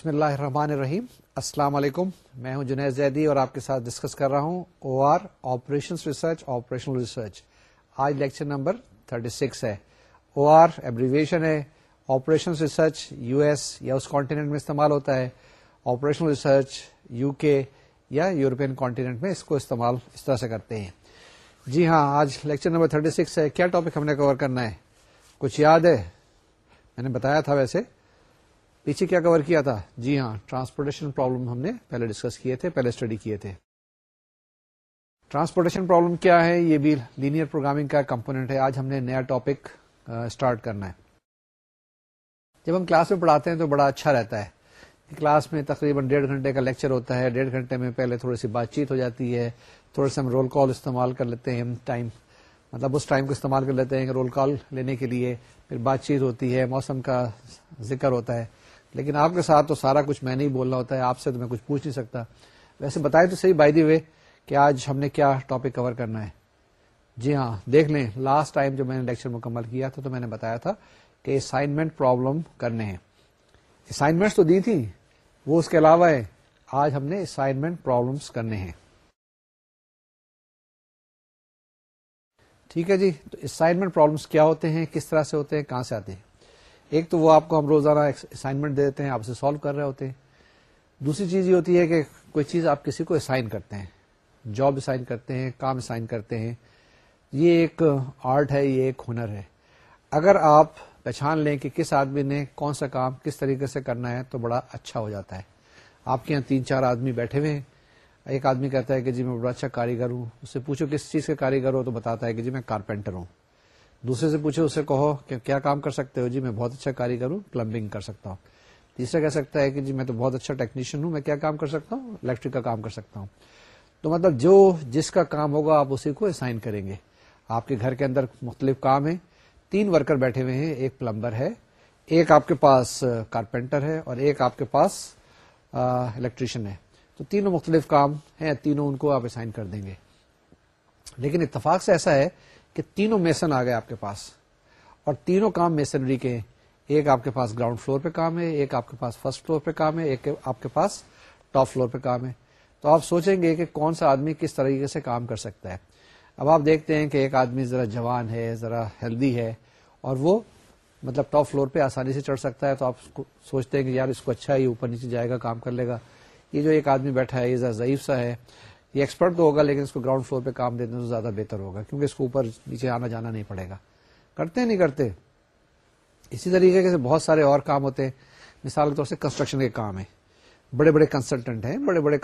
بسم اللہ الرحمن الرحیم۔ السلام علیکم۔ میں ہوں جنید زیدی اور آپ کے ساتھ ڈسکس کر رہا ہوں O R operation research operational research آج لیکچر نمبر 36 ہے۔ او آر ایبریویشن ہے۔ آپریشن ریسرچ یو ایس یا اس کانٹیننٹ میں استعمال ہوتا ہے۔ آپریشنل ریسرچ یو کے یا یورپین کانٹیننٹ میں اس کو استعمال اس طرح سے کرتے ہیں۔ جی ہاں آج لیکچر نمبر 36 ہے۔ کیا ٹاپک ہم نے کور کرنا ہے؟ کچھ یاد ہے؟ میں نے بتایا تھا ویسے۔ پیچھے کیا کور کیا تھا؟ جی ہاں ٹرانسپورٹیشن پرابلم ہم نے پہلے ڈسکس کیے تھے، پہلے اسٹڈی کیے تھے۔ ٹرانسپورٹیشن پرابلم کیا ہے؟ یہ بھی لینئر پروگرامنگ کا کمپونیٹ ہے۔ آج ہم نے نیا ٹاپک اسٹارٹ کرنا ہے۔ جب ہم کلاس میں پڑھاتے ہیں تو بڑا اچھا رہتا ہے۔ کلاس میں تقریباً ڈیڑھ گھنٹے کا لیکچر ہوتا ہے۔ ڈیڑھ گھنٹے میں پہلے تھوڑی سی بات چیت ہو جاتی ہے۔ تھوڑے سے ہم رول کال استعمال کر لیتے ہیں۔ ٹائم مطلب اس ٹائم کو استعمال کر لیتے ہیں رول کال لینے کے لیے۔ پھر بات چیت ہوتی ہے، موسم کا ذکر ہوتا ہے۔ لیکن آپ کے ساتھ تو سارا کچھ میں نہیں بولنا ہوتا ہے، آپ سے تو میں کچھ پوچھ نہیں سکتا۔ ویسے بتائے تو صحیح بائی دی وے کہ آج ہم نے کیا ٹاپک کور کرنا ہے۔ جی ہاں دیکھ لیں لاسٹ ٹائم جو میں نے لیکچر مکمل کیا تھا تو میں نے بتایا تھا کہ اسائنمنٹ پرابلم کرنے ہیں۔ اسائنمنٹس تو دی تھی، وہ اس کے علاوہ ہے، آج ہم نے اسائنمنٹ پرابلمس کرنے ہیں۔ ٹھیک ہے جی تو اسائنمنٹ پرابلمس کیا ہوتے ہیں، کس طرح سے ہوتے ہیں، کہاں سے آتے ہیں؟ ایک تو وہ آپ کو ہم روزانہ اسائنمنٹ دے دیتے ہیں، آپ سے سالو کر رہے ہوتے ہیں۔ دوسری چیز یہ ہوتی ہے کہ کوئی چیز آپ کسی کو اسائن کرتے ہیں جاب اسائن کرتے ہیں، کام اسائن کرتے ہیں۔ یہ ایک آرٹ ہے، یہ ایک ہنر ہے۔ اگر آپ پہچان لیں کہ کس آدمی نے کون سا کام کس طریقے سے کرنا ہے تو بڑا اچھا ہو جاتا ہے۔ آپ کے یہاں تین چار آدمی بیٹھے ہوئے ہیں۔ ایک آدمی کہتا ہے کہ جی میں بڑا اچھا کاریگر ہوں۔ اس سے پوچھو کس چیز کا کاریگر ہو تو بتاتا ہے کہ جی میں کارپینٹر ہوں۔ دوسرے سے پوچھو اسے کہو کہ کیا کام کر سکتے ہو؟ جی میں بہت اچھا کاریگر ہوں پلمبنگ کر سکتا ہوں۔ تیسرا کہہ سکتا ہے کہ جی میں تو بہت اچھا ٹیکنیشین ہوں، میں کیا کام کر سکتا ہوں؟ الیکٹرک کا کام کر سکتا ہوں۔ تو مطلب جو جس کا کام ہوگا، آپ اسی کو اسائن کریں گے۔ آپ کے گھر کے اندر مختلف کام ہیں، تین ورکر بیٹھے ہوئے ہیں، ایک پلمبر ہے، ایک آپ کے پاس کارپینٹر ہے اور ایک آپ کے پاس الیکٹریشین ہے۔ تو تینوں مختلف کام ہیں، تینوں ان کو آپ اسائن کر دیں گے۔ لیکن اتفاق سے ایسا ہے کہ تینوں میسن آ گئے آپ کے پاس اور تینوں کام میسنری کے ایک آپ کے پاس گراؤنڈ فلور پہ کام ہے، ایک آپ کے پاس فرسٹ فلور پہ کام ہے، ایک آپ کے پاس ٹاپ فلور پہ کام ہے۔ تو آپ سوچیں گے کہ کون سا آدمی کس طریقے سے کام کر سکتا ہے۔ اب آپ دیکھتے ہیں کہ ایک آدمی ذرا جوان ہے، ذرا ہیلدی ہے اور وہ مطلب ٹاپ فلور پہ آسانی سے چڑھ سکتا ہے تو آپ سوچتے ہیں کہ یار اس کو اچھا ہی اوپر نیچے جائے گا، کام کر لے گا۔ یہ جو ایک آدمی بیٹھا ہے، یہ ذرا ضعیف سا ہے۔ یہ ایکسپرٹ تو ہوگا لیکن اس کو گراؤنڈ فلور پہ کام دیتے تو زیادہ بہتر ہوگا، کیونکہ اس کو اوپر نیچے آنا جانا نہیں پڑے گا۔ کرتے نہیں کرتے۔ اسی طریقے سے بہت سارے اور کام ہوتے ہیں۔ مثال کے طور سے کنسٹرکشن کے کام ہیں۔ بڑے بڑے کنسلٹنٹ ہیں، بڑے بڑے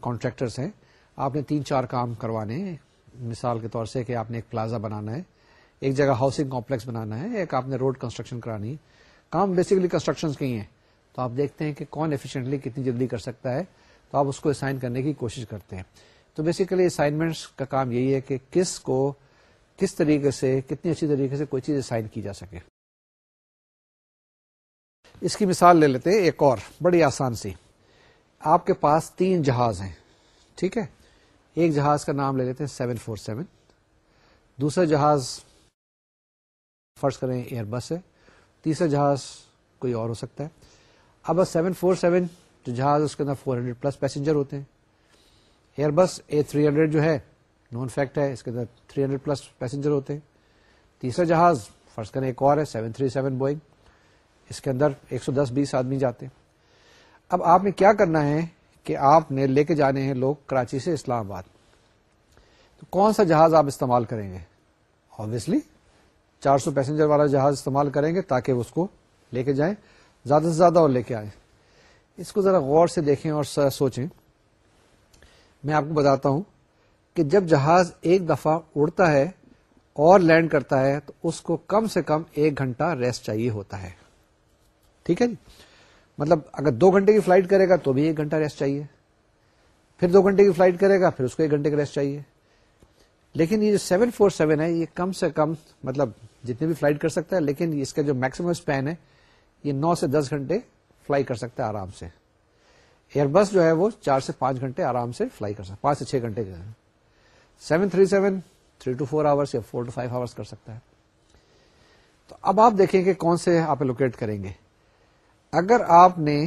کانٹریکٹرس ہیں۔ آپ نے تین چار کام کروانے ہیں۔ مثال کے طور سے کہ آپ نے ایک پلازا بنانا ہے، ایک جگہ ہاؤسنگ کمپلیکس بنانا ہے، ایک آپ نے روڈ کنسٹرکشن کرانی ہے۔ کام بیسکلی کنسٹرکشن کے ہی ہیں۔ تو آپ دیکھتے ہیں کہ کون ایفیشینٹلی کتنی جلدی کر سکتا ہے۔ تو آپ اس کو اسائن کرنے کی کوشش کرتے ہیں۔ تو بیسیکلی اسائنمنٹس کا کام یہی ہے کہ کس کو کس طریقے سے، کتنی اچھی طریقے سے کوئی چیز اسائن کی جا سکے۔ اس کی مثال لے لیتے ہیں ایک اور، بڑی آسان سی۔ آپ کے پاس تین جہاز ہیں، ٹھیک ہے؟ ایک جہاز کا نام لے لیتے ہیں سیون فور سیون دوسرا جہاز، فرض کریں ایئر بس ہے۔ تیسرا جہاز کوئی اور ہو سکتا ہے۔ اب سیون فور سیون جو جہاز اس کے اندر فور ہنڈریڈ پلس پیسنجر ہوتے ہیں۔ Airbus A three hundred جو ہے نون فیکٹ ہے، اس کے اندر تھری ہنڈریڈ پلس پیسنجر ہوتے ہیں۔ تیسرا جہاز، فرض کریں ایک اور ہے سیون تھری سیون بوئنگ اس کے اندر ایک سو دس بیس آدمی جاتے ہیں۔ اب آپ نے کیا کرنا ہے کہ آپ نے لے کے جانے ہیں لوگ کراچی سے اسلام آباد۔ تو کون سا جہاز آپ استعمال کریں گے؟ آبویسلی چار سو پیسنجر والا جہاز استعمال کریں گے تاکہ اس کو لے کے جائیں۔ زیادہ سے زیادہ اور لے کے آئیں۔ اس کو ذرا غور سے دیکھیں اور سوچیں۔ میں آپ کو بتاتا ہوں کہ جب جہاز ایک دفعہ اڑتا ہے اور لینڈ کرتا ہے تو اس کو کم سے کم ایک گھنٹہ ریسٹ چاہیے ہوتا ہے۔ ٹھیک ہے جی؟ مطلب اگر دو گھنٹے کی فلائٹ کرے گا تو بھی ایک گھنٹہ ریسٹ چاہیے۔ پھر دو گھنٹے کی فلائٹ کرے گا، پھر اس کو ایک گھنٹے کا ریسٹ چاہیے۔ لیکن یہ جو سیون فور سیون ہے، یہ کم سے کم مطلب جتنے بھی فلائٹ کر سکتا ہے، لیکن اس کا جو میکسیمم اسپین ہے، یہ نو سے دس گھنٹے فلائی کر سکتا ہے آرام سے۔ ایئر بس جو ہے وہ چار سے پانچ گھنٹے آرام سے فلائی کر سکتا پانچ سے چھ گھنٹے seven three seven, three two four hours یا فور ٹو فائیو آورس کر سکتا ہے۔ تو اب آپ دیکھیں کہ کون سے آپ لوکیٹ کریں گے۔ اگر آپ نے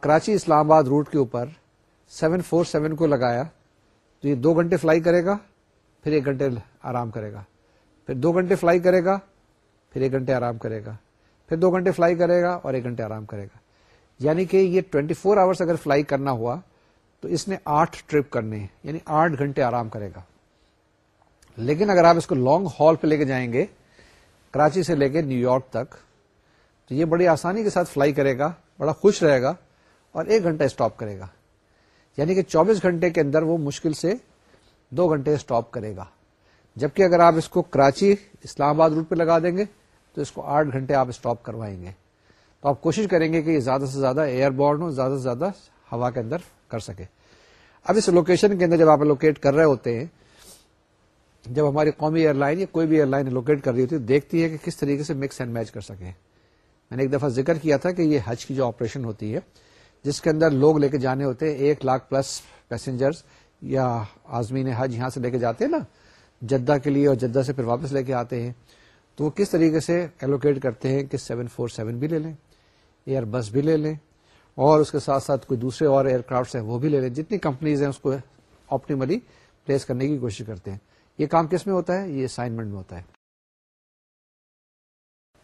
کراچی اسلام آباد روٹ کے اوپر سیون فور سیون کو لگایا، تو یہ دو گھنٹے فلائی کرے گا، پھر ایک گھنٹے آرام کرے گا۔ پھر دو گھنٹے فلائی کرے گا، پھر ایک گھنٹے آرام کرے گا۔ پھر دو گھنٹے فلائی کرے گا اور ایک گھنٹے آرام کرے گا۔ یعنی کہ یہ ٹوینٹی فور آورس اگر فلائی کرنا ہوا تو اس نے آٹھ ٹرپ کرنے یعنی آٹھ گھنٹے آرام کرے گا۔ لیکن اگر آپ اس کو لانگ ہال پہ لے کے جائیں گے، کراچی سے لے کے نیو یارک تک، تو یہ بڑی آسانی کے ساتھ فلائی کرے گا، بڑا خوش رہے گا اور ایک گھنٹہ اسٹاپ کرے گا۔ یعنی کہ چوبیس گھنٹے کے اندر وہ مشکل سے دو گھنٹے اسٹاپ کرے گا۔ جبکہ اگر آپ اس کو کراچی اسلام آباد روٹ پہ لگا دیں گے تو اس کو آٹھ گھنٹے آپ اسٹاپ کروائیں گے۔ تو آپ کوشش کریں گے کہ یہ زیادہ سے زیادہ ایئر بورن ہو زیادہ سے زیادہ ہوا کے اندر کر سکے۔ اب اس لوکیشن کے اندر جب آپ لوکیٹ کر رہے ہوتے ہیں، جب ہماری قومی ایئر لائن یا کوئی بھی ایئر لائن لوکیٹ کر رہی ہوتی ہے، دیکھتی ہے کہ کس طریقے سے مکس اینڈ میچ کر سکے میں نے ایک دفعہ ذکر کیا تھا کہ یہ حج کی جو آپریشن ہوتی ہے، جس کے اندر لوگ لے کے جانے ہوتے ہیں، ایک لاکھ پلس پیسنجر یا آزمین حج یہاں سے لے کے جاتے ہیں نا، جدہ کے لیے اور جدہ سے پھر واپس لے کے آتے ہیں۔ تو وہ کس طریقے سے ایلوکیٹ کرتے ہیں کہ سیون فور سیون بھی لے لیں ایئر بس بھی لے لیں، اور اس کے ساتھ ساتھ کوئی دوسرے اور ایئر کرافٹ ہیں وہ بھی لے لیں۔ جتنی کمپنیز ہیں اس کو آپٹیملی پلیس کرنے کی کوشش کرتے ہیں۔ یہ کام کس میں ہوتا ہے؟ یہ اسائنمنٹ میں ہوتا ہے۔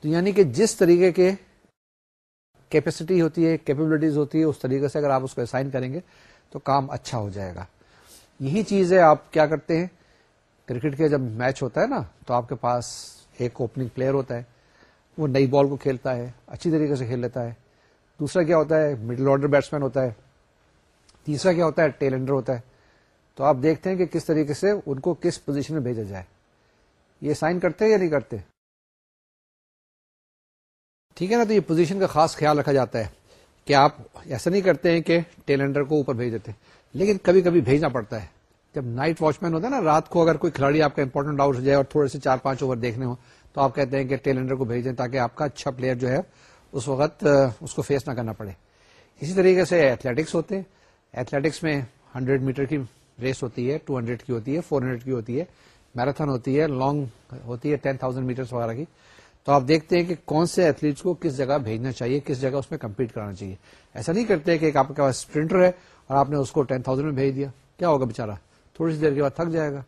تو یعنی کہ جس طریقے کے کیپیسٹی ہوتی ہے کیپیبلٹیز ہوتی ہے، اس طریقے سے اگر آپ اس کو اسائن کریں گے تو کام اچھا ہو جائے گا۔ یہی چیز ہے آپ کیا کرتے ہیں؟ کرکٹ کے جب میچ ہوتا ہے نا، تو آپ کے پاس ایک اوپننگ پلیئر ہوتا ہے، وہ نئی بال کو کھیلتا ہے، اچھی طریقے سے کھیل لیتا ہے۔ دوسرا کیا ہوتا ہے؟ مڈل آرڈر بیٹسمین ہوتا ہے۔ تیسرا کیا ہوتا ہے؟ ٹیلنڈر ہوتا ہے۔ تو آپ دیکھتے ہیں کہ کس طریقے سے ان کو کس پوزیشن میں بھیجا جائے۔ یہ سائن کرتے ہیں یا نہیں کرتے؟ ٹھیک ہے نا؟ تو یہ پوزیشن کا خاص خیال رکھا جاتا ہے کہ آپ ایسا نہیں کرتے ہیں کہ ٹیلنڈر کو اوپر بھیج دیتے۔ لیکن کبھی کبھی بھیجنا پڑتا ہے۔ جب نائٹ واچ مین ہوتا ہے نا، رات کو اگر کوئی کھلاڑی آپ کا امپورٹنٹ آؤٹ ہو جائے اور تھوڑے سے چار پانچ اوور دیکھنے ہو تو آپ کہتے ہیں کہ ٹیلنڈر کو بھیج دیں تاکہ آپ کا اچھا پلیئر جو ہے، اس وقت اس کو فیس نہ کرنا پڑے۔ اسی طریقے سے ایتھلیٹکس ہوتے ہیں۔ ایتھلیٹکس میں ہنڈریڈ میٹر کی ریس ہوتی ہے ٹو ہنڈریڈ کی ہوتی ہے فور ہنڈریڈ کی ہوتی ہے میراتھن ہوتی ہے لانگ ہوتی ہے ٹین تھاؤزینڈ میٹر وغیرہ کی۔ تو آپ دیکھتے ہیں کہ کون سے ایتھلیٹس کو کس جگہ بھیجنا چاہیے، کس جگہ اس میں کمپیٹ کرانا چاہیے۔ ایسا نہیں کرتے کہ آپ کے پاس اسپرنٹر ہے اور آپ نے اس کو ٹین تھاؤزینڈ میں بھیج دیا۔ کیا ہوگا بےچارا تھوڑی سی دیر کے بعد تھک جائے گا۔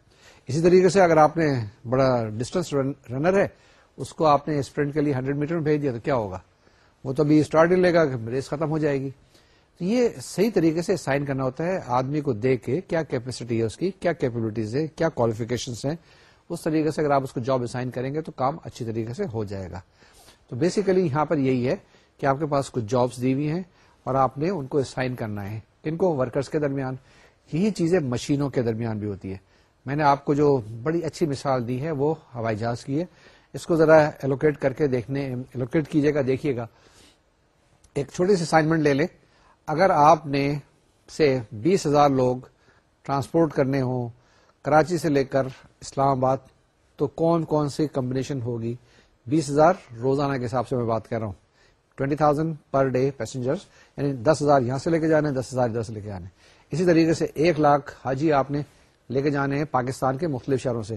اسی طریقے سے اگر آپ نے بڑا ڈسٹینس رنر ہے، اس کو آپ نے اسپرنٹ کے لیے ہنڈریڈ میٹر میں بھیج دیا تو کیا ہوگا؟ وہ تو ابھی اسٹارٹ ہی لے گا ریس ختم ہو جائے گی۔ تو یہ صحیح طریقے سے سائن کرنا ہوتا ہے آدمی کو دیکھ کے کیا کیپیسٹی ہے اس کی، کیا کیپبلٹیز ہے کیا کوالیفکیشن ہیں۔ اس طریقے سے اگر آپ اس کو جاب اسائن کریں گے تو کام اچھی طریقے سے ہو جائے گا۔ تو بیسیکلی یہاں پر یہی ہے کہ آپ کے پاس کچھ جابس دی ہوئی ہیں اور آپ نے ان کو اسائن کرنا ہے۔ ان کو؟ ورکرس کے درمیان۔ یہی چیزیں مشینوں کے درمیان بھی ہوتی ہے میں نے آپ کو جو بڑی اچھی مثال دی ہے وہ ہوائی جہاز کی ہے۔ اس کو ذرا ایلوکیٹ کر کے دیکھنے ایلوکیٹ کیجیے گا، دیکھیے گا۔ ایک چھوٹی سی اسائنمنٹ لے لیں۔ اگر آپ نے سے بیس ہزار لوگ ٹرانسپورٹ کرنے ہوں، کراچی سے لے کر اسلام آباد، تو کون کون سی کمبنیشن ہوگی؟ بیس ہزار روزانہ کے حساب سے میں بات کر رہا ہوں۔ Twenty thousand per day passenger یعنی دس ہزار یہاں سے لے کے جانے، دس ہزار ادھر سے لے کے جانے۔ اسی طریقے سے ایک لاکھ حاجی آپ نے لے کے جانے ہیں پاکستان کے مختلف شہروں سے۔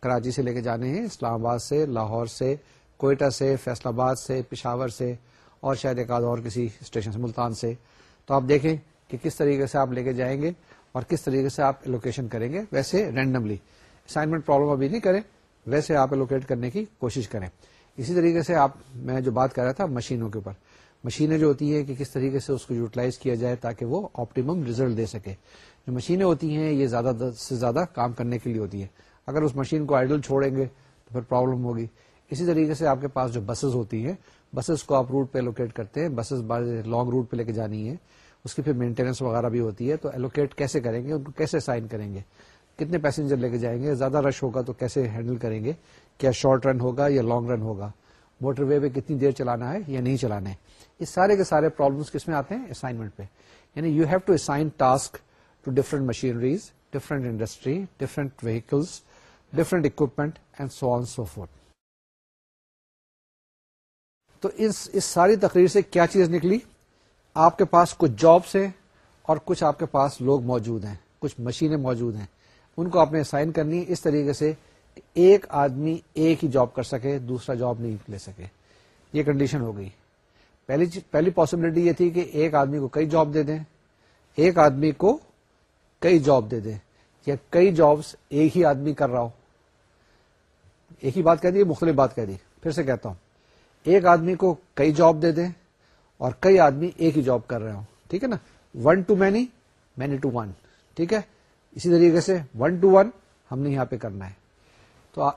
کراچی سے لے کے جانے ہیں، اسلام آباد سے، لاہور سے، کوئٹہ سے فیصلہ آباد سے، پشاور سے، اور شاید ایک آدھ اور کسی اسٹیشن سے، ملتان سے۔ تو آپ دیکھیں کہ کس طریقے سے آپ لے کے جائیں گے اور کس طریقے سے آپ الوکیشن کریں گے۔ ویسے رینڈملی اسائنمنٹ پرابلم ابھی نہیں کریں، ویسے آپ الوکیٹ کرنے کی کوشش کریں۔ اسی طریقے سے آپ، میں جو بات کر رہا تھا، مشینوں کے اوپر۔ مشینیں جو ہوتی ہیں کہ کس طریقے سے اس کو یوٹیلائز کیا جائے تاکہ وہ آپٹیمم ریزلٹ دے سکے۔ جو مشینیں ہوتی ہیں، یہ زیادہ سے زیادہ کام کرنے کے لیے ہوتی ہے اگر اس مشین کو آئیڈل چھوڑیں گے، تو پھر پرابلم ہوگی۔ اسی طریقے سے آپ کے پاس جو بسز ہوتی ہیں بسز کو آپ روٹ پہ الوکیٹ کرتے ہیں۔ بسز لانگ روٹ پہ لے کے جانی ہے اس کی پھر مینٹیننس وغیرہ بھی ہوتی ہے۔ تو ایلوکیٹ کیسے کریں گے؟ ان کو کیسے سائن کریں گے؟ کتنے پیسنجر لے کے جائیں گے؟ زیادہ رش ہوگا تو کیسے ہینڈل کریں گے؟ کیا شارٹ رن ہوگا یا لانگ رن ہوگا؟ موٹر وے پہ کتنی دیر چلانا ہے یا نہیں چلانا ہے؟ یہ سارے کے سارے پرابلمس کس میں آتے ہیں؟ اسائنمنٹ پہ۔ یعنی you have to assign task to different machineries different industry different vehicles different equipment and so on so forth تو اس اس ساری تقریر سے کیا چیز نکلی؟ آپ کے پاس کچھ جابس ہیں اور کچھ آپ کے پاس لوگ موجود ہیں، کچھ مشینیں موجود ہیں۔ ان کو آپ نے سائن کرنی، اس طریقے سے کہ ایک آدمی ایک ہی جاب کر سکے، دوسرا جاب نہیں لے سکے۔ یہ کنڈیشن ہو گئی۔ پہلی پہلی پاسبلٹی یہ تھی کہ ایک آدمی کو کئی جاب دے دیں، ایک آدمی کو کئی جاب دے دیں، یا کئی جابس ایک ہی آدمی کر رہا ہو۔ ایک ہی بات کہہ دی، مختلف بات کہہ دی۔ پھر سے کہتا ہوں، ایک آدمی کو کئی جاب دے دیں اور کئی آدمی ایک ہی جاب کر رہے ہوں۔ ٹھیک ہے نا؟ One to many many to one ٹھیک ہے؟ اسی طریقے سے ون ٹو ون ہم نے یہاں پہ کرنا ہے۔ تو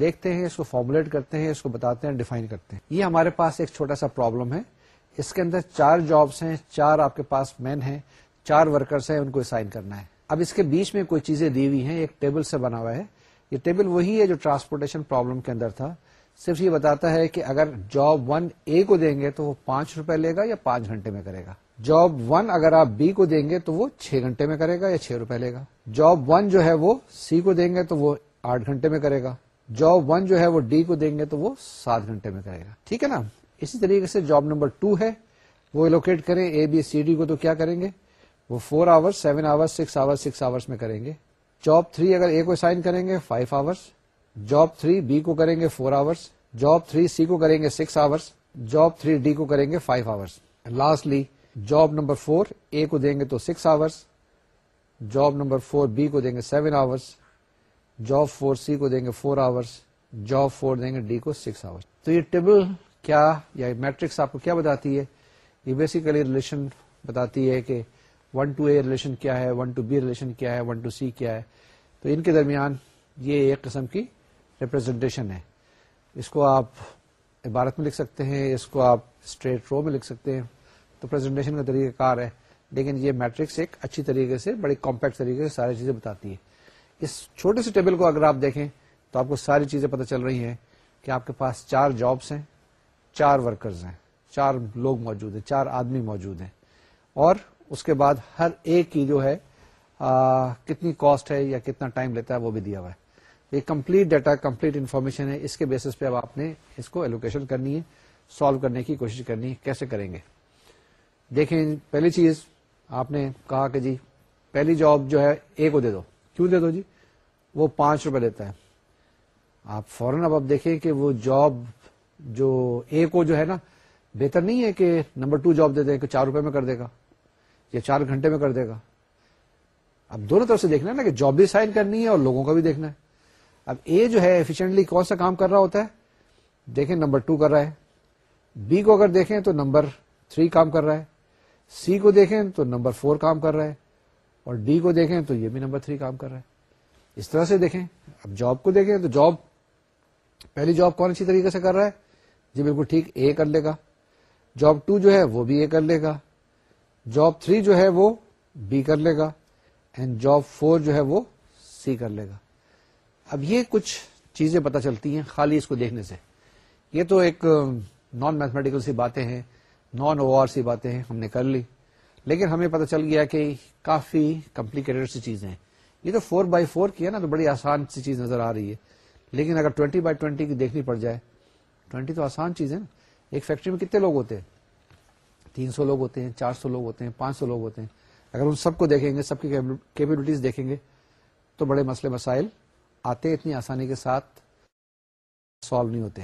دیکھتے ہیں، اس کو فارمولیٹ کرتے ہیں، اس کو بتاتے ہیں ڈیفائن کرتے ہیں۔ یہ ہمارے پاس ایک چھوٹا سا پرابلم ہے۔ اس کے اندر چار جابس ہیں، چار آپ کے پاس مین ہیں، چار ورکرس ہیں، ان کو اسائن کرنا ہے۔ اب اس کے بیچ میں کوئی چیزیں دی ہوئی ہیں، ایک ٹیبل سے بنا ہوا ہے۔ یہ ٹیبل وہی ہے جو ٹرانسپورٹیشن پرابلم کے اندر تھا۔ صرف یہ بتاتا ہے کہ اگر جاب ون اے کو دیں گے تو وہ پانچ روپے لے گا یا پانچ گھنٹے میں کرے گا۔ جاب ون اگر آپ بی کو دیں گے تو وہ چھ گھنٹے میں کرے گا یا چھ روپے لے گا۔ جاب ون جو ہے وہ سی کو دیں گے تو وہ آٹھ گھنٹے میں کرے گا۔ جاب ون جو ہے وہ ڈی کو دیں گے تو وہ سات گھنٹے میں کرے گا۔ ٹھیک ہے نا؟ اسی طریقے سے جاب نمبر ٹو ہے، وہ الوکیٹ کریں اے بی سی ڈی کو تو کیا کریں گے؟ وہ four hour seven hour six hour six hours میں کریں گے۔ جاب تھری اگر اے کو سائن کریں گے five hours job three B کو کریں گے four hours job three C کو کریں گے six hours job three D کو کریں گے five hours lastly job number four A کو دیں گے تو six hours job number four B کو دیں گے seven hours job four C کو دیں گے فور آورس جاب فور دیں گے ڈی کو سکس آورس تو یہ ٹیبل کیا یا میٹرکس آپ کو کیا بتاتی ہے؟ یہ بیسیکلی ریلیشن بتاتی ہے کہ ون ٹو اے ریلیشن کیا ہے ون ٹو بی ریلیشن کیا ہے ون ٹو سی کیا ہے۔ تو ان کے درمیان یہ ایک قسم کی ریپرزینٹیشن ہے۔ اس کو آپ عبارت میں لکھ سکتے ہیں، اس کو آپ اسٹریٹ رو میں لکھ سکتے ہیں۔ تو پرزنٹیشن کا طریقہ کار ہے۔ لیکن یہ میٹرکس ایک اچھی طریقے سے، بڑی کمپیکٹ طریقے سے ساری چیزیں بتاتی ہے اس چھوٹے سے ٹیبل کو اگر آپ دیکھیں تو آپ کو ساری چیزیں پتہ چل رہی ہیں کہ آپ کے پاس چار جابس ہیں۔ چار ورکرز ہیں چار لوگ موجود ہیں چار آدمی موجود ہیں۔ اور اس کے بعد ہر ایک کی جو ہے آ, کتنی کاسٹ ہے یا کتنا ٹائم لیتا ہے وہ بھی دیا ہوا ہے۔ یہ کمپلیٹ ڈیٹا کمپلیٹ انفارمیشن ہے۔ اس کے بیسس پہ اب آپ نے اس کو ایلوکیشن کرنی ہے سالو کرنے کی کوشش کرنی ہے کیسے کریں گے۔ دیکھیں پہلی چیز آپ نے کہا کہ جی پہلی جاب جو ہے اے کو دے دو۔ کیوں دے دو جی؟ وہ پانچ روپے لیتا ہے۔ آپ فوراً اب آپ دیکھیں کہ وہ جاب جو اے کو جو ہے نا بہتر نہیں ہے کہ نمبر ٹو جاب دے دیں کہ چار روپے میں کر دے گا یا چار گھنٹے میں کر دے گا۔ اب دونوں طرف سے دیکھنا ہے نا کہ جاب بھی سائن کرنی ہے اور لوگوں کا بھی دیکھنا ہے۔ اب اے جو ہے ایفیشنٹلی کون سا کام کر رہا ہوتا ہے؟ دیکھیں نمبر ٹو کر رہا ہے۔ بی کو اگر دیکھیں تو نمبر تھری کام کر رہا ہے۔ سی کو دیکھیں تو نمبر فور کام کر رہا ہے۔ اور ڈی کو دیکھیں تو یہ بھی نمبر تھری کام کر رہا ہے۔ اس طرح سے دیکھیں۔ اب جاب کو دیکھیں تو جاب، پہلی جاب کون اچھی طریقے سے کر رہا ہے؟ جی بالکل ٹھیک، اے کر لے گا۔ جاب ٹو جو ہے وہ بھی اے کر لے گا۔ جاب تھری جو ہے وہ بی کر لے گا۔ اینڈ جاب فور جو ہے وہ سی کر لے گا۔ اب یہ کچھ چیزیں پتہ چلتی ہیں خالی اس کو دیکھنے سے۔ یہ تو ایک نان میتھمیٹیکل سی باتیں ہیں نان او آر سی باتیں ہیں، ہم نے کر لی۔ لیکن ہمیں پتہ چل گیا کہ کافی کمپلیکیٹڈ سی چیزیں ہیں۔ یہ تو فور بائی فور کی ہے نا، تو بڑی آسان سی چیز نظر آ رہی ہے۔ لیکن اگر ٹوینٹی بائی ٹوینٹی کی دیکھنی پڑ جائے ٹوینٹی تو آسان چیز ہے نا۔ ایک فیکٹری میں کتنے لوگ ہوتے ہیں؟ تین سو لوگ ہوتے ہیں، چار سو لوگ ہوتے ہیں، پانچ سو لوگ ہوتے ہیں۔ اگر ان سب کو دیکھیں گے، سب کی کیپبلٹیز دیکھیں گے، تو بڑے مسئلے مسائل آتے اتنی آسانی کے ساتھ سالو نہیں ہوتے۔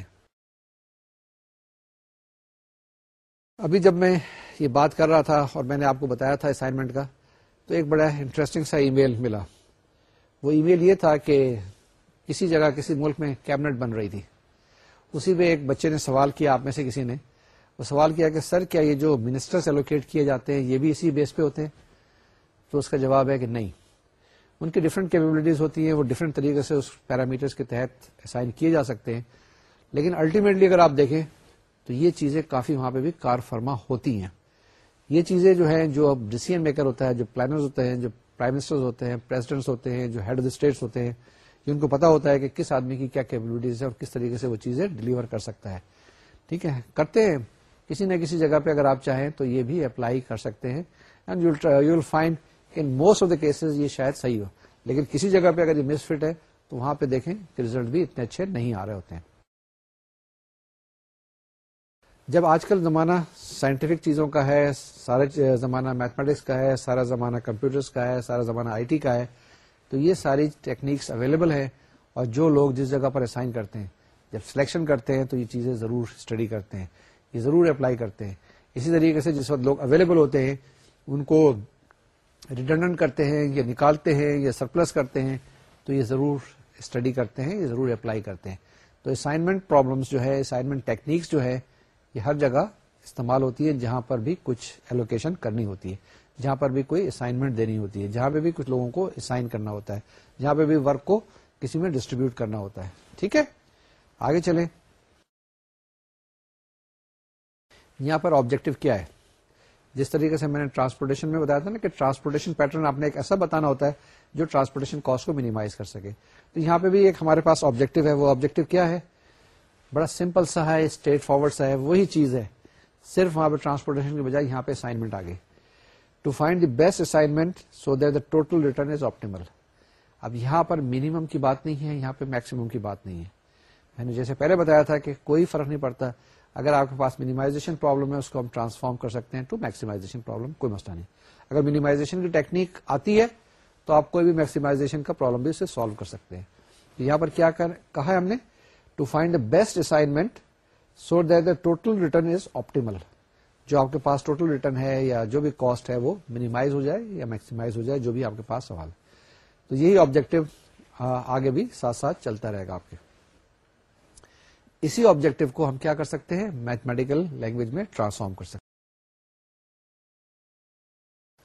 ابھی جب میں یہ بات کر رہا تھا اور میں نے آپ کو بتایا تھا اسائنمنٹ کا، تو ایک بڑا انٹرسٹنگ سا ای میل ملا۔ وہ ای میل یہ تھا کہ کسی جگہ، کسی ملک میں کیبنٹ بن رہی تھی۔ اسی میں ایک بچے نے سوال کیا، آپ میں سے کسی نے؟ وہ سوال کیا کہ، سر، کیا یہ جو منسٹرس ایلوکیٹ کیے جاتے ہیں، یہ بھی اسی بیس پہ ہوتے ہیں؟ تو اس کا جواب ہے کہ نہیں۔ ان کی ڈفرینٹ کیپبلٹیز ہوتی ہیں، وہ ڈفرینٹ طریقے سے اس پیرامیٹرس کے تحت اسائن کیے جا سکتے ہیں۔ لیکن الٹیمیٹلی اگر آپ دیکھیں، تو یہ چیزیں کافی وہاں پہ بھی کار فرما ہوتی ہیں۔ یہ چیزیں جو ہیں، جو ڈیسیزن میکر ہوتا ہے، جو پلانرز ہوتے ہیں، جو پرائم منسٹر ہوتے ہیں پریزیڈنٹس ہوتے ہیں، جو ہیڈ آف دا اسٹیٹس ہوتے ہیں ان کو پتا ہوتا ہے کہ کس آدمی کی کیا کیپبلٹیز ہے اور کس طریقے سے وہ چیزیں ڈلیور کر سکتا ہے۔ ٹھیک ہے؟ کرتے ہیں۔ کسی نہ کسی جگہ پہ اگر آپ چاہیں تو یہ بھی اپلائی کر سکتے ہیں۔ And you will find in most of the cases یہ شاید صحیح ہو۔ لیکن کسی جگہ پہ اگر یہ مس فٹ ہے تو وہاں پہ دیکھیں کہ ریزلٹ بھی اتنے اچھے نہیں آ رہے ہوتے ہیں۔ جب آج کل زمانہ سائنٹیفک چیزوں کا ہے سارا زمانہ میتھمیٹکس کا ہے، سارا زمانہ کمپیوٹرس کا ہے، سارا زمانہ آئی ٹی کا ہے تو یہ ساری ٹیکنیکس اویلیبل ہے اور جو لوگ جس جگہ پر اسائن کرتے ہیں، جب سلیکشن کرتے ہیں تو یہ چیزیں ضرور اسٹڈی کرتے ہیں، یہ ضرور اپلائی کرتے ہیں۔ اسی طریقے سے جس وقت لوگ اویلیبل ہوتے ہیں، ان کو ریٹرن کرتے ہیں یا نکالتے ہیں یا سرپلس کرتے ہیں، تو یہ ضرور اسٹڈی کرتے ہیں، یہ ضرور اپلائی کرتے ہیں۔ تو اسائنمنٹ پرابلمس جو ہے اسائنمنٹ ٹیکنیکس جو ہے، یہ ہر جگہ استعمال ہوتی ہے جہاں پر بھی کچھ ایلوکیشن کرنی ہوتی ہے۔ جہاں پر بھی کوئی اسائنمنٹ دینی ہوتی ہے، جہاں پہ بھی کچھ لوگوں کو اسائن کرنا ہوتا ہے، جہاں پہ بھی ورک کو کسی میں ڈسٹریبیوٹ کرنا ہوتا ہے۔ ٹھیک ہے؟ آگے چلیں۔ یہاں پر آبجیکٹو کیا ہے؟ جس طریقے سے میں نے ٹرانسپورٹیشن میں بتایا تھا نا کہ ٹرانسپورٹیشن پیٹرن آپ نے ایک ایسا بتانا ہوتا ہے جو ٹرانسپورٹیشن کاسٹ کو مینیمائز کر سکے۔ تو یہاں پہ بھی ایک ہمارے پاس آبجیکٹو ہے، وہ آبجیکٹو کیا ہے؟ بڑا سمپل سا ہے اسٹریٹ فارورڈ سا ہے، وہی چیز ہے۔ صرف وہاں پہ ٹرانسپورٹیشن کی بجائے یہاں پہ اسائنمنٹ آ گئی to find the best assignment so that the total return is optimal اب یہاں پر منیمم کی بات نہیں ہے، یہاں پہ میکسیمم کی بات نہیں ہے۔ میں نے جیسے پہلے بتایا تھا کہ کوئی فرق نہیں پڑتا۔ اگر آپ کے پاس منیمائزیشن پرابلم ہے، اس کو ہم ٹرانسفارم کر سکتے ہیں ٹو میکسیمائزیشن پرابلم کوئی مسئلہ نہیں۔ اگر منیمائزیشن کی ٹیکنیک آتی ہے، تو آپ کوئی بھی میکسیمائزیشن کا پرابلم بھی اسے سالو کر سکتے ہیں۔ یہاں پر کیا کر، کہا ہے ہم نے to find the best assignment so that the total return is optimal جو آپ کے پاس ٹوٹل ریٹرن ہے یا جو بھی کاسٹ ہے وہ منیمائز ہو جائے یا میکسیمائز ہو جائے جو بھی آپ کے پاس سوال تو یہی آبجیکٹو آگے بھی ساتھ ساتھ چلتا رہے گا آپ کے۔ اسی آبجیکٹو کو ہم کیا کر سکتے ہیں؟ میتھمیٹیکل لینگویج میں ٹرانسفارم کر سکتے ہیں۔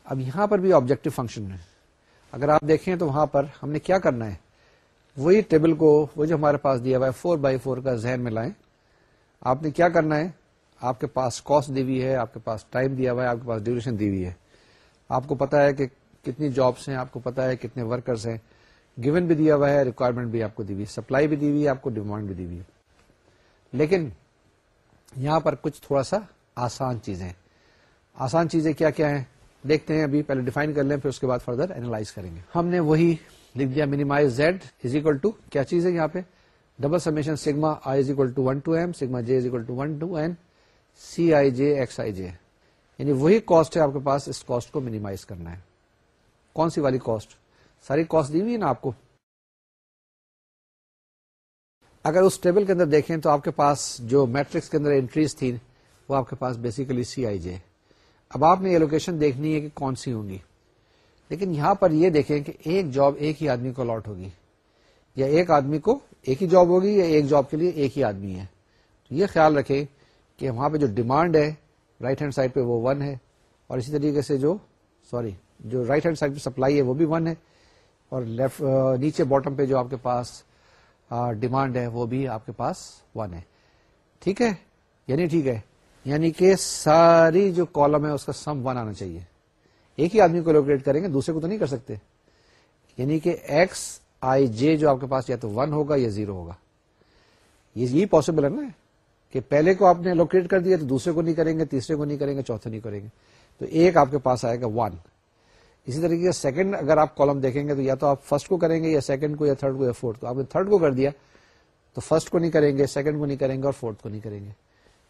اب یہاں پر بھی آبجیکٹو فنکشن ہے۔ اگر آپ دیکھیں تو وہاں پر ہم نے کیا کرنا ہے؟ وہی ٹیبل کو، وہ جو ہمارے پاس دیا ہوا ہے فور بائی فور کا ذہن میں لائیں۔ آپ نے کیا کرنا ہے؟ آپ کے پاس کاسٹ دی ہوئی ہے، آپ کے پاس ٹائم دیا ہوا ہے، آپ کے پاس ڈیوریشن دی ہوئی ہے۔ آپ کو پتا ہے کہ کتنی جابس ہیں، آپ کو پتا ہے کتنے ورکرز ہیں۔ گیون بھی دیا ہوا ہے ریکوائرمنٹ بھی آپ کو دی ہوئی سپلائی بھی دی ہوئی ہے، آپ کو ڈیمانڈ بھی دی ہوئی ہے۔ لیکن یہاں پر کچھ تھوڑا سا آسان چیزیں۔ آسان چیزیں کیا کیا ہیں؟ دیکھتے ہیں، ابھی پہلے ڈیفائن کر لیں، پھر اس کے بعد فردر اینالائز کریں گے۔ ہم نے وہی لکھ دیا minimise z is equal to کیا چیز ہے یہاں پہ؟ Double summation sigma i is equal to one to m sigma j is equal to one to n c i j, x i j. یعنی وہی کاسٹ ہے آپ کے پاس، اس کاسٹ کو مینیمائز کرنا ہے. کون سی والی کاسٹ ساری کاسٹ دی ہوئی ہے نا آپ کو؟ اگر اس ٹیبل کے اندر دیکھیں تو آپ کے پاس جو میٹرکس کے اندر انٹریز تھی وہ آپ کے پاس بیسیکلی سی آئی جے. اب آپ نے یہ لوکیشن دیکھنی ہے کہ کون سی ہوں گی. لیکن یہاں پر یہ دیکھیں کہ ایک جاب ایک ہی آدمی کو الاٹ ہوگی. یا ایک آدمی کو ایک ہی جاب ہوگی یا ایک جاب کے لیے ایک ہی آدمی ہے. تو یہ خیال رکھے کہ وہاں پہ جو ڈیمانڈ ہے رائٹ ہینڈ سائڈ پہ وہ ون ہے اور اسی طریقے سے جو سوری جو رائٹ ہینڈ سائڈ پہ سپلائی ہے وہ بھی ون ہے اور لیفٹ نیچے باٹم پہ جو آپ کے پاس ڈیمانڈ ہے وہ بھی آپ کے پاس ون ہے۔ ٹھیک ہے؟ یعنی ٹھیک ہے۔ یعنی کہ ساری جو کالم ہے اس کا سم ون آنا چاہیے۔ ایک ہی آدمی کو لوکیٹ کریں گے، دوسرے کو تو نہیں کر سکتے۔ یعنی کہ ایکس آئی جے جو آپ کے پاس یا تو ون ہوگا یا زیرو ہوگا۔ یہ پاسبل ہے نا؟ کہ پہلے کو آپ نے لوکیٹ کر دیا تو دوسرے کو نہیں کریں گے، تیسرے کو نہیں کریں گے، چوتھے نہیں کریں گے۔ تو ایک آپ کے پاس آئے گا ون اسی طریقے سے سیکنڈ اگر آپ کالم دیکھیں گے تو یا تو آپ فرسٹ کو کریں گے یا سیکنڈ کو یا تھرڈ کو یا فورتھ کو۔ آپ نے تھرڈ کو کر دیا تو فرسٹ کو نہیں کریں گے سیکنڈ کو نہیں کریں گے اور فورتھ کو نہیں کریں گے۔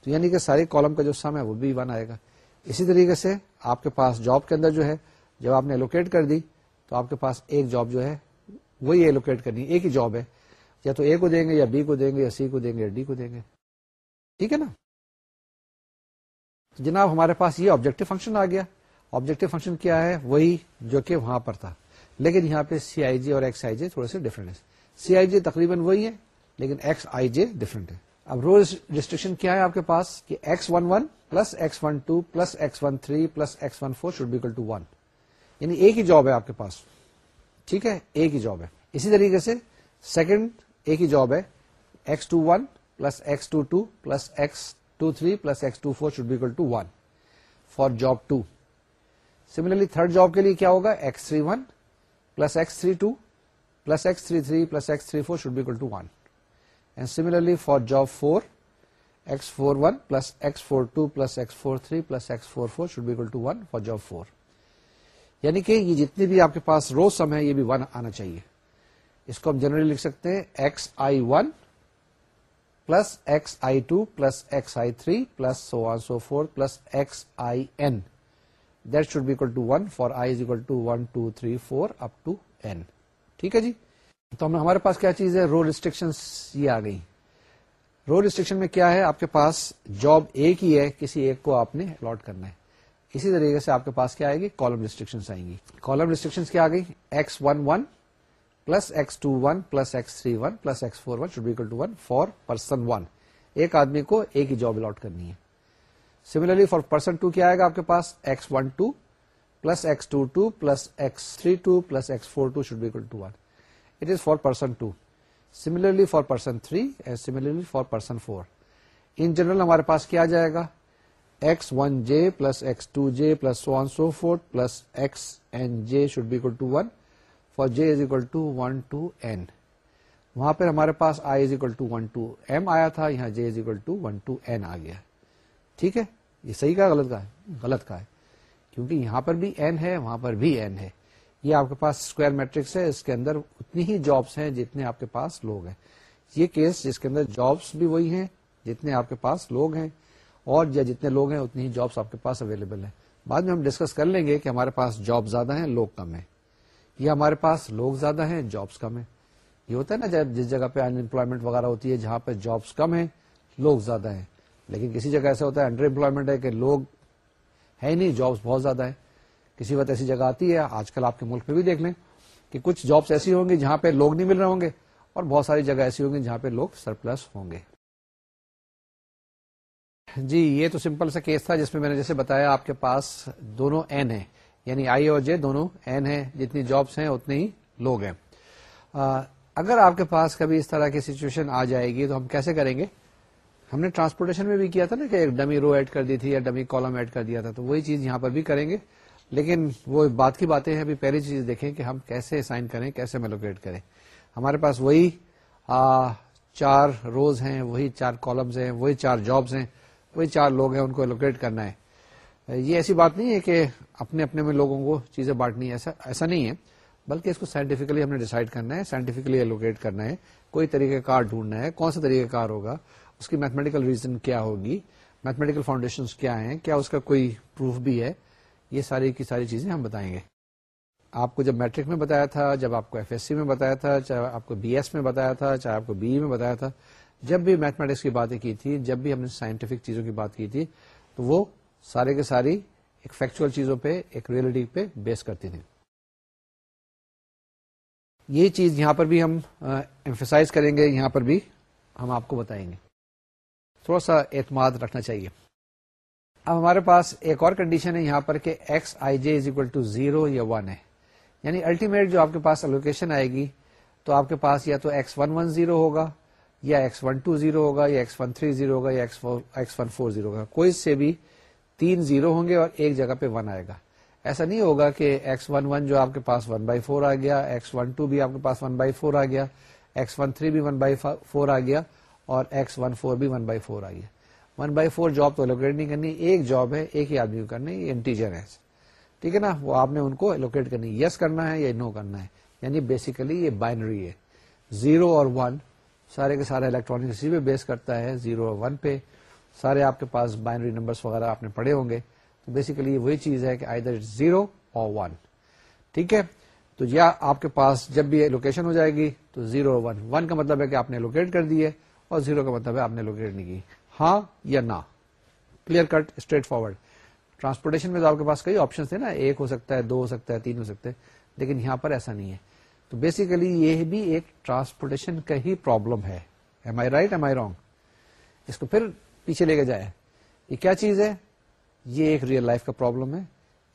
تو یعنی کہ ساری کالم کا جو سم ہے وہ بھی ون آئے گا۔ اسی طریقے سے آپ کے پاس جاب کے اندر جو ہے، جب آپ نے لوکیٹ کر دی تو آپ کے پاس ایک جاب جو ہے، وہی ایلوکیٹ کرنی ایک ہی جاب ہے۔ یا تو اے کو دیں گے یا بی کو دیں گے یا سی کو دیں گے یا ڈی کو دیں گے۔ ٹھیک ہے نا؟ جناب، ہمارے پاس یہ آبجیکٹو فنکشن آ گیا۔ آبجیکٹو فنکشن کیا ہے؟ وہی جو کہ وہاں پر تھا۔ لیکن یہاں پہ سی آئی جے اور ایکس آئی جے تھوڑے سے ڈفرنٹ ہے سی آئی جے تقریباً وہی ہے، لیکن ایکس آئی جے ڈفرنٹ ہے۔ اب رو ریسٹرکشن کیا ہے آپ کے پاس؟ کہ x one one plus x one two plus x one three plus x one four should be equal to one یعنی ایک ہی جاب ہے آپ کے پاس۔ ٹھیک ہے؟ ایک ہی جاب ہے۔ اسی طریقے سے سیکنڈ ایک ہی جاب ہے۔ X two one plus x two two plus x two three plus x two four should be equal to one for job two similarly third job کے لیے کیا ہوگا x three one plus x three two plus x three three plus x three four should be to one and similarly for job four x four one plus x four two plus x four three plus x four four should be to one for job four یعنی کہ یہ جتنے بھی آپ کے پاس رو سم ہے یہ بھی ون آنا چاہیے اس کو ہم جنرلی لکھ سکتے ہیں x i one plus x i two plus x i three plus so on so forth plus x i n that should be equal to one for i is equal to one two three four up to n ٹھیک ہے جی تو ہمارے پاس کیا چیز ہے؟ رو restriction یہ آ گئی. رو ریسٹرکشن میں کیا ہے؟ آپ کے پاس جاب ایک ہی ہے، کسی ایک کو آپ نے الاٹ کرنا ہے. اسی طریقے سے آپ کے پاس کیا آئے گی؟ کالم ریسٹرکشن آئیں گی. کالم ریسٹرکشن کیا آ گئی؟ X one one plus x two one plus x three one plus x four one should to one for person one ایک آدمی کو ایک ہی جاب الاٹ کرنی ہے۔ سملرلی فار پرسن ٹو کیا آئے گا آپ کے پاس؟ X one two plus x two two plus x three two plus x four two should to one it is for person two similarly for person three and similarly for person four in general ہمارے پاس کیا جائے گا؟ X one j plus x two j plus on so forth plus x n j should be equal to one for j is equal to one to n وہاں پہ ہمارے پاس i is equal to one to m آیا تھا، یہاں j is equal to one to n آ گیا۔ ٹھیک ہے؟ یہ صحیح کا غلط کا ہے غلط کا ہے۔ کیونکہ یہاں پر بھی این ہے، وہاں پر بھی این ہے۔ یہ آپ کے پاس اسکوائر میٹرکس ہے، اس کے اندر اتنی ہی جابس ہیں جتنے آپ کے پاس لوگ ہیں۔ یہ کیس جس کے اندر جابس بھی وہی ہیں، جتنے آپ کے پاس لوگ ہیں، اور یا جتنے لوگ ہیں، اتنی ہی جابس آپ کے پاس اویلیبل ہیں۔ بعد میں ہم ڈسکس کر لیں گے کہ ہمارے پاس جاب زیادہ ہیں، لوگ کم ہیں۔ یا ہمارے پاس لوگ زیادہ ہیں جابس کم ہیں۔ یہ ہوتا ہے نا جب جس جگہ پہ ان امپلائمنٹ وغیرہ ہوتی ہے، جہاں پہ جابس کم ہیں، لوگ زیادہ ہیں۔ لیکن کسی جگہ ایسا ہوتا ہے انڈر امپلائمنٹ ہے کہ لوگ ہے نہیں جابس بہت زیادہ ہیں۔ کسی وقت ایسی جگہ آتی ہے آج کل آپ کے ملک میں بھی دیکھ لیں کہ کچھ جابس ایسی ہوں گی جہاں پہ لوگ نہیں مل رہے ہوں گے اور بہت ساری جگہ ایسی ہوں گی جہاں پہ لوگ سرپلس ہوں گے۔ جی یہ تو سمپل سا کیس تھا جس میں میں نے جیسے بتایا آپ کے پاس دونوں این ہیں۔ یعنی آئی اور جے دونوں این ہیں جتنی جابس ہیں اتنے ہی لوگ ہیں۔ اگر آپ کے پاس کبھی اس طرح کی سچویشن آ جائے گی تو ہم کیسے کریں گے؟ ہم نے ٹرانسپورٹیشن میں بھی کیا تھا نا کہ ایک ڈمی رو ایڈ کر دی تھی یا ڈمی کالم ایڈ کر دیا تھا تو وہی چیز یہاں پر بھی کریں گے۔ لیکن وہ بات کی باتیں ہیں ابھی پہلی چیز دیکھیں کہ ہم کیسے سائن کریں کیسے میلوکیٹ کریں۔ ہمارے پاس وہی آ, چار روز ہیں وہی چار کالمز ہیں وہی چار جابز ہیں وہی چار لوگ ہیں ان کو الوکیٹ کرنا ہے۔ یہ ایسی بات نہیں ہے کہ اپنے اپنے میں لوگوں کو چیزیں بانٹنی ہے، ایسا ایسا نہیں ہے، بلکہ اس کو سائنٹیفکلی ہم نے ڈیسائڈ کرنا ہے سائنٹیفکلی ایلوکیٹ کرنا ہے، کوئی طریقہ کار ڈھونڈنا ہے، کون سا طریقہ کار ہوگا، اس کی میتھمیٹیکل ریزن کیا ہوگی میتھمیٹیکل فاؤنڈیشن کیا ہیں، کیا اس کا کوئی پروف بھی ہے، یہ ساری کی ساری چیزیں ہم بتائیں گے۔ آپ کو جب میٹرک میں بتایا تھا، جب آپ کو ایف ایس سی میں بتایا تھا، چاہے آپ کو بی ایس میں بتایا تھا، چاہے آپ کو بی ای میں بتایا تھا، جب بھی میتھمیٹکس کی باتیں کی تھی، جب بھی ہم نے سائنٹیفک چیزوں کی بات کی تھی، تو وہ سارے کے ساری ایک فیکچوئل چیزوں پہ، ایک ریئلٹی پہ بیس کرتی تھی یہ چیز یہاں پر بھی ہم ایمفیسائز کریں گے، یہاں پر بھی ہم آپ کو بتائیں گے۔ تھوڑا سا اعتماد رکھنا چاہیے۔ اب ہمارے پاس ایک اور کنڈیشن ہے یہاں پر کہ x i j is equal to zero یا ون ہے۔ یعنی الٹیمیٹ جو آپ کے پاس الوکیشن آئے گی، تو آپ کے پاس یا تو ایکس ون ون زیرو ہوگا، یا ایکس ون ٹو زیرو ہوگا، یا ایکس ون تھری زیرو ہوگا، یا ایکس ون فور زیرو ہوگا۔ کوئی سے بھی تین زیرو ہوں گے اور ایک جگہ پہ ون آئے گا۔ ایسا نہیں ہوگا کہ ایکس ون ون جو آپ کے پاس ون بائی فور آ گیا، ایکس ون ٹو بھی آپ کے پاس ون بائی فور آ گیا، ایکس ون تھری بھی ون بائی فور آ گیا اور ایکس ون فور بھی ون بائی فور آ گیا۔ ون بائی فور جاب تو الوکیٹ نہیں کرنی، ایک جاب ہے، ایک ہی آدمی کو کرنی یہ انٹیجر ہے۔ ٹھیک ہے نا؟ وہ آپ نے ان کو الوکیٹ کرنی یس کرنا ہے یا نو کرنا ہے۔ یعنی بیسیکلی یہ بائنری ہے۔ زیرو اور ون سارے کے سارے الیکٹرانک اسی پہ بیس کرتا ہے زیرو اور ون پہ۔ سارے آپ کے پاس بائنری نمبرس وغیرہ آپ نے پڑھے ہوں گے۔ تو بیسیکلی وہی چیز ہے کہ آئی در زیرو اور ون ٹھیک ہے؟ تو یا آپ کے پاس جب بھی لوکیشن ہو جائے گی تو زیرو ون ون کا مطلب ہے کہ آپ نے لوکیٹ کر دی ہے اور زیرو کا مطلب ہے آپ نے لوکیٹ نہیں کی۔ ہاں یا نہ؟ Clear cut straightforward transportation میں تو آپ کے پاس کئی آپشن تھے نا۔ ایک ہو سکتا ہے، دو ہو سکتا ہے، تین ہو سکتے ہیں۔ لیکن یہاں پر ایسا نہیں ہے۔ تو بیسیکلی یہ بھی ایک ٹرانسپورٹیشن کا ہی پرابلم ہے۔ Am I right am I wrong اس کو پھر پیچھے لے کے جائے۔ یہ کیا چیز ہے؟ یہ ایک ریئل لائف کا پرابلم ہے۔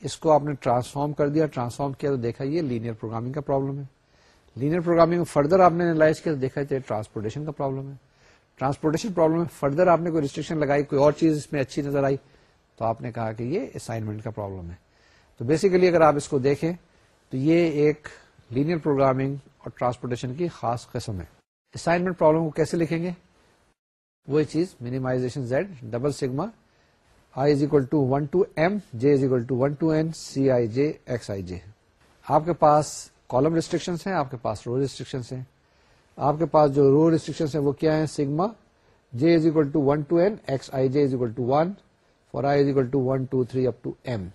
اس کو آپ نے ٹرانسفارم کر دیا ٹرانسفارم کیا تو دیکھا یہ لینئر پروگرامنگ کا پرابلم ہے۔ لینئر پروگرامنگ فردر آپ نے اینالائز کیا تو دیکھا ٹرانسپورٹیشن کا پرابلم ہے۔ ٹرانسپورٹیشن پرابلم ہے فردر آپ نے کوئی ریسٹرکشن لگائی، کوئی اور چیز اس میں اچھی نظر آئی تو آپ نے کہا کہ یہ اسائنمنٹ کا پرابلم ہے۔ تو بیسیکلی اگر آپ اس کو دیکھیں تو یہ ایک لینئر پروگرامنگ اور ٹرانسپورٹیشن کی خاص قسم ہے۔ اسائنمنٹ پرابلم کو کیسے لکھیں گے؟ وہ چیز minimisation z double sigma i is equal to one to m j is equal to one to n c i j x i j آپ کے پاس کالم ریسٹرکشن ہیں، آپ کے پاس رو ریسٹرکشن ہیں۔ آپ کے پاس جو رو ریسٹرکشن ہیں، وہ کیا ہے sigma j is equal to one to n x i j is equal to one for i is equal to one two three up to m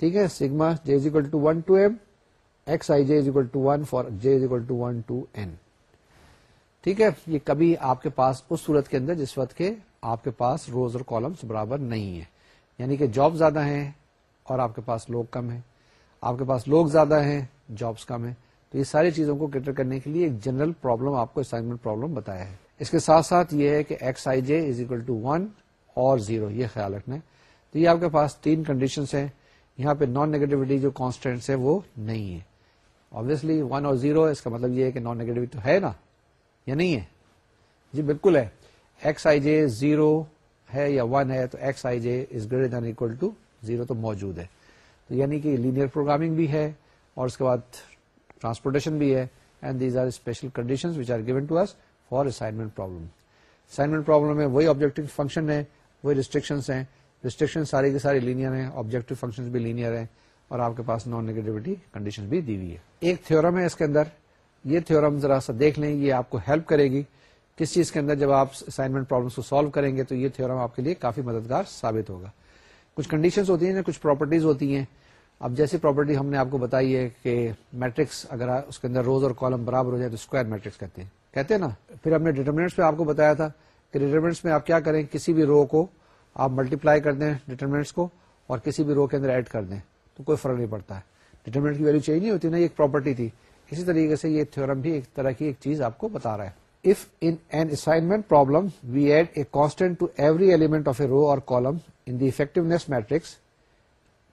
ٹھیک ہے؟ Sigma j is equal to one to m x i j is equal to one for j is equal to one to n ٹھیک ہے؟ یہ کبھی آپ کے پاس اس صورت کے اندر جس وقت کے آپ کے پاس روز اور کالمس برابر نہیں ہے یعنی کہ جاب زیادہ ہیں اور آپ کے پاس لوگ کم ہیں۔ آپ کے پاس لوگ زیادہ ہیں جابس کم ہیں۔ تو یہ ساری چیزوں کو کیٹر کرنے کے لیے ایک جنرل پرابلم آپ کو اسائنمنٹ پرابلم بتایا ہے۔ اس کے ساتھ ساتھ یہ ہے کہ x i j is equal to one اور زیرو یہ خیال رکھنا ہے۔ تو یہ آپ کے پاس تین کنڈیشنس ہیں۔ یہاں پہ نان نیگیٹوٹی جو کانسٹینٹس ہے وہ نہیں ہے آبیسلی ون اور زیرو اس کا مطلب یہ ہے کہ نان نیگیٹو تو ہے نا۔ یا نہیں ہے؟ جی بالکل ہے. ایکس آئی جے زیرو ہے یا ون ہے تو x i j is greater than equal to zero تو موجود ہے. تو یعنی کہ لینئر پروگرامنگ بھی ہے اور اس کے بعد ٹرانسپورٹیشن بھی ہے. And these are special condition which are given to us for assignment problem assignment problem میں وہی آبجیکٹو فنکشن ہے، وہی ریسٹرکشن ہیں. ریسٹرکشن ساری کے سارے لینئر ہیں آبجیکٹو فنکشن بھی لینئر ہیں اور آپ کے پاس نان نیگیٹوٹی کنڈیشن بھی دی ہوئی ہے ایک تھورم ہے اس کے اندر یہ تھورم ذرا سا دیکھ لیں، یہ آپ کو ہیلپ کرے گی۔ کس چیز کے اندر جب آپ اسائنمنٹ پرابلم کو سالو کریں گے تو یہ تھورم آپ کے لیے کافی مددگار ثابت ہوگا۔ کچھ کنڈیشنز ہوتی ہیں، کچھ پراپرٹیز ہوتی ہیں۔ اب جیسی پراپرٹی ہم نے آپ کو بتائی ہے کہ میٹرکس اگر اس کے اندر روز اور کالم برابر ہو جائے تو اسکوائر میٹرکس کہتے ہیں۔ کہتے ہیں نا؟ پھر ہم نے ڈیٹرمنٹس میں آپ کو بتایا تھا کہ ڈیٹرمنٹس میں آپ کیا کریں، کسی بھی رو کو آپ ملٹیپلائی کر دیں ڈیٹرمنٹس کو اور کسی بھی رو کے اندر ایڈ کر دیں۔ تو کوئی فرق نہیں پڑتا۔ ہے ڈیٹرمنٹ کی ویلو چینج نہیں ہوتی نا ایک پراپرٹی تھی۔ اسی طریقے سے یہ تھورم بھی ایک طرح کی ایک چیز آپ کو بتا رہا ہے۔ If in an assignment problem we add a constant to every element of a row or column in the effectiveness matrix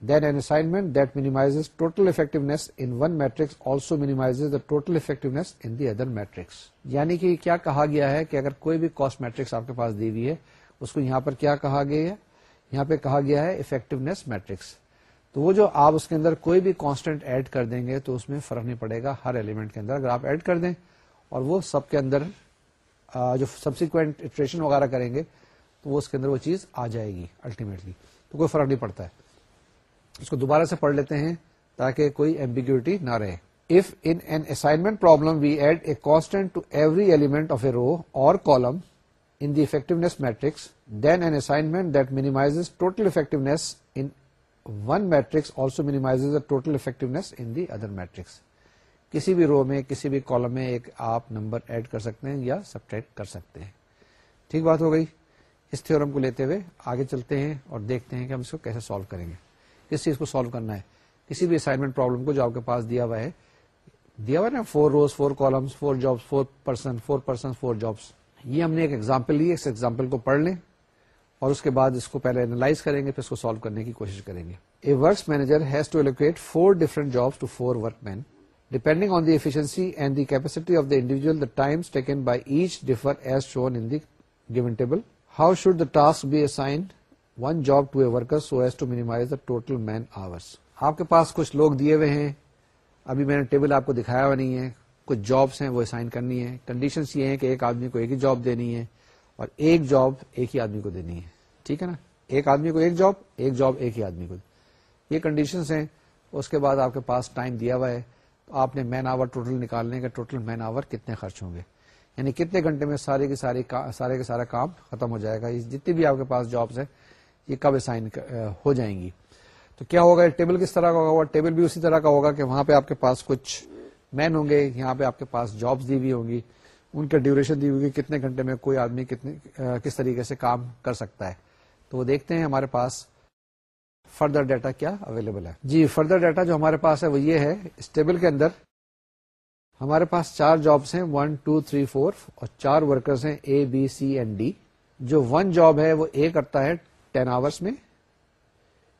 then an assignment that minimise total effectiveness in one matrix also minimise the total effectiveness in the other matrix یعنی کہ کیا کہا گیا ہے کہ اگر کوئی بھی کاسٹ میٹرکس آپ کے پاس دی ہوئی ہے، اس کو یہاں پر کیا کہا گیا ہے؟ یہاں پہ کہا گیا ہے افیکٹونیس میٹرکس تو وہ جو آپ اس کے اندر کوئی بھی کانسٹنٹ ایڈ کر دیں گے تو اس میں فرق نہیں پڑے گا ہر ایلیمنٹ کے اندر، اگر آپ ایڈ کر دیں اور وہ سب کے اندر جو سبسیکوینٹ اٹریشن وغیرہ کریں گے تو وہ اس کے اندر وہ چیز آ جائے گی الٹیمیٹلی تو کوئی فرق نہیں پڑتا ہے۔ اس کو دوبارہ سے پڑھ لیتے ہیں تاکہ کوئی ایمبیگیوٹی نہ رہے۔ If in an assignment problem we add a constant to every element of a row or column in the effectiveness matrix then an assignment that minimise total effectiveness in one matrix also minimise total effectiveness in the other matrix کسی بھی رو میں، کسی بھی column میں ایک آپ number add کر سکتے ہیں یا سبٹریکٹ کر سکتے ہیں۔ ٹھیک بات ہو گئی۔ اس تھورم کو لیتے ہوئے آگے چلتے ہیں اور دیکھتے ہیں کہ ہم اس کو کیسے سالو کریں گے۔ کس چیز کو سالو کرنا ہے؟ کسی بھی اسائنمنٹ پرابلم کو جو آپ کے پاس دیا ہوا ہے۔ دیا ہوا ہے نا four rows four columns four jobs four person four person four jobs یہ ہم نے ایک ایگزامپل لی، اس ایگزامپل کو پڑھ لیں۔ اور اس کے بعد اس کو پہلے اینالائز کریں گے، پھر اس کو سالو کرنے کی کوشش کریں گے۔ A works manager has to allocate four different jobs to four workmen depending on the efficiency and the capacity of the individual the times taken by each differ as shown in the given table how should the task be assigned one job to a worker so as to minimise the total man hours آپ کے پاس کچھ لوگ دیے ہوئے ہیں۔ ابھی میں نے ٹیبل آپ کو دکھایا ہوا نہیں ہے۔ کچھ جابس ہیں وہ اسائن کرنی ہے کنڈیشنس یہ ہیں کہ ایک آدمی کو ایک ہی جاب دینی ہے اور ایک جاب ایک ہی آدمی کو دینی ہے۔ ٹھیک ہے نا؟ ایک آدمی کو ایک جاب ایک جاب ایک ہی آدمی کو۔ یہ کنڈیشنز ہیں۔ اس کے بعد آپ کے پاس ٹائم دیا ہوا ہے۔ تو آپ نے مین آور ٹوٹل نکالنے کا ٹوٹل مین آور کتنے خرچ ہوں گے؟ یعنی کتنے گھنٹے میں سارے کی ساری سارے کا سارا کام ختم ہو جائے گا؟ جتنی بھی آپ کے پاس جابس ہیں، یہ کب اسائن ہو جائیں گی؟ تو کیا ہوگا؟ ٹیبل کس طرح کا ہوگا؟ ٹیبل بھی اسی طرح کا ہوگا کہ وہاں پہ آپ کے پاس کچھ مین ہوں گے، یہاں پہ آپ کے پاس جابس دی ہوئی ہوں گی، ان کا ڈیوریشن دی ہوئی کتنے گھنٹے میں کوئی آدمی کتنے کس طریقے سے کام کر سکتا ہے؟ تو وہ دیکھتے ہیں ہمارے پاس فردر ڈیٹا کیا اویلیبل ہے۔ جی فردر ڈیٹا جو ہمارے پاس ہے وہ یہ ہے، اس ٹیبل کے اندر ہمارے پاس چار جابس ہیں ون ٹو تھری فور اور چار ورکرز ہیں A B C and D جو ون جاب ہے وہ اے کرتا ہے ٹین آورس میں۔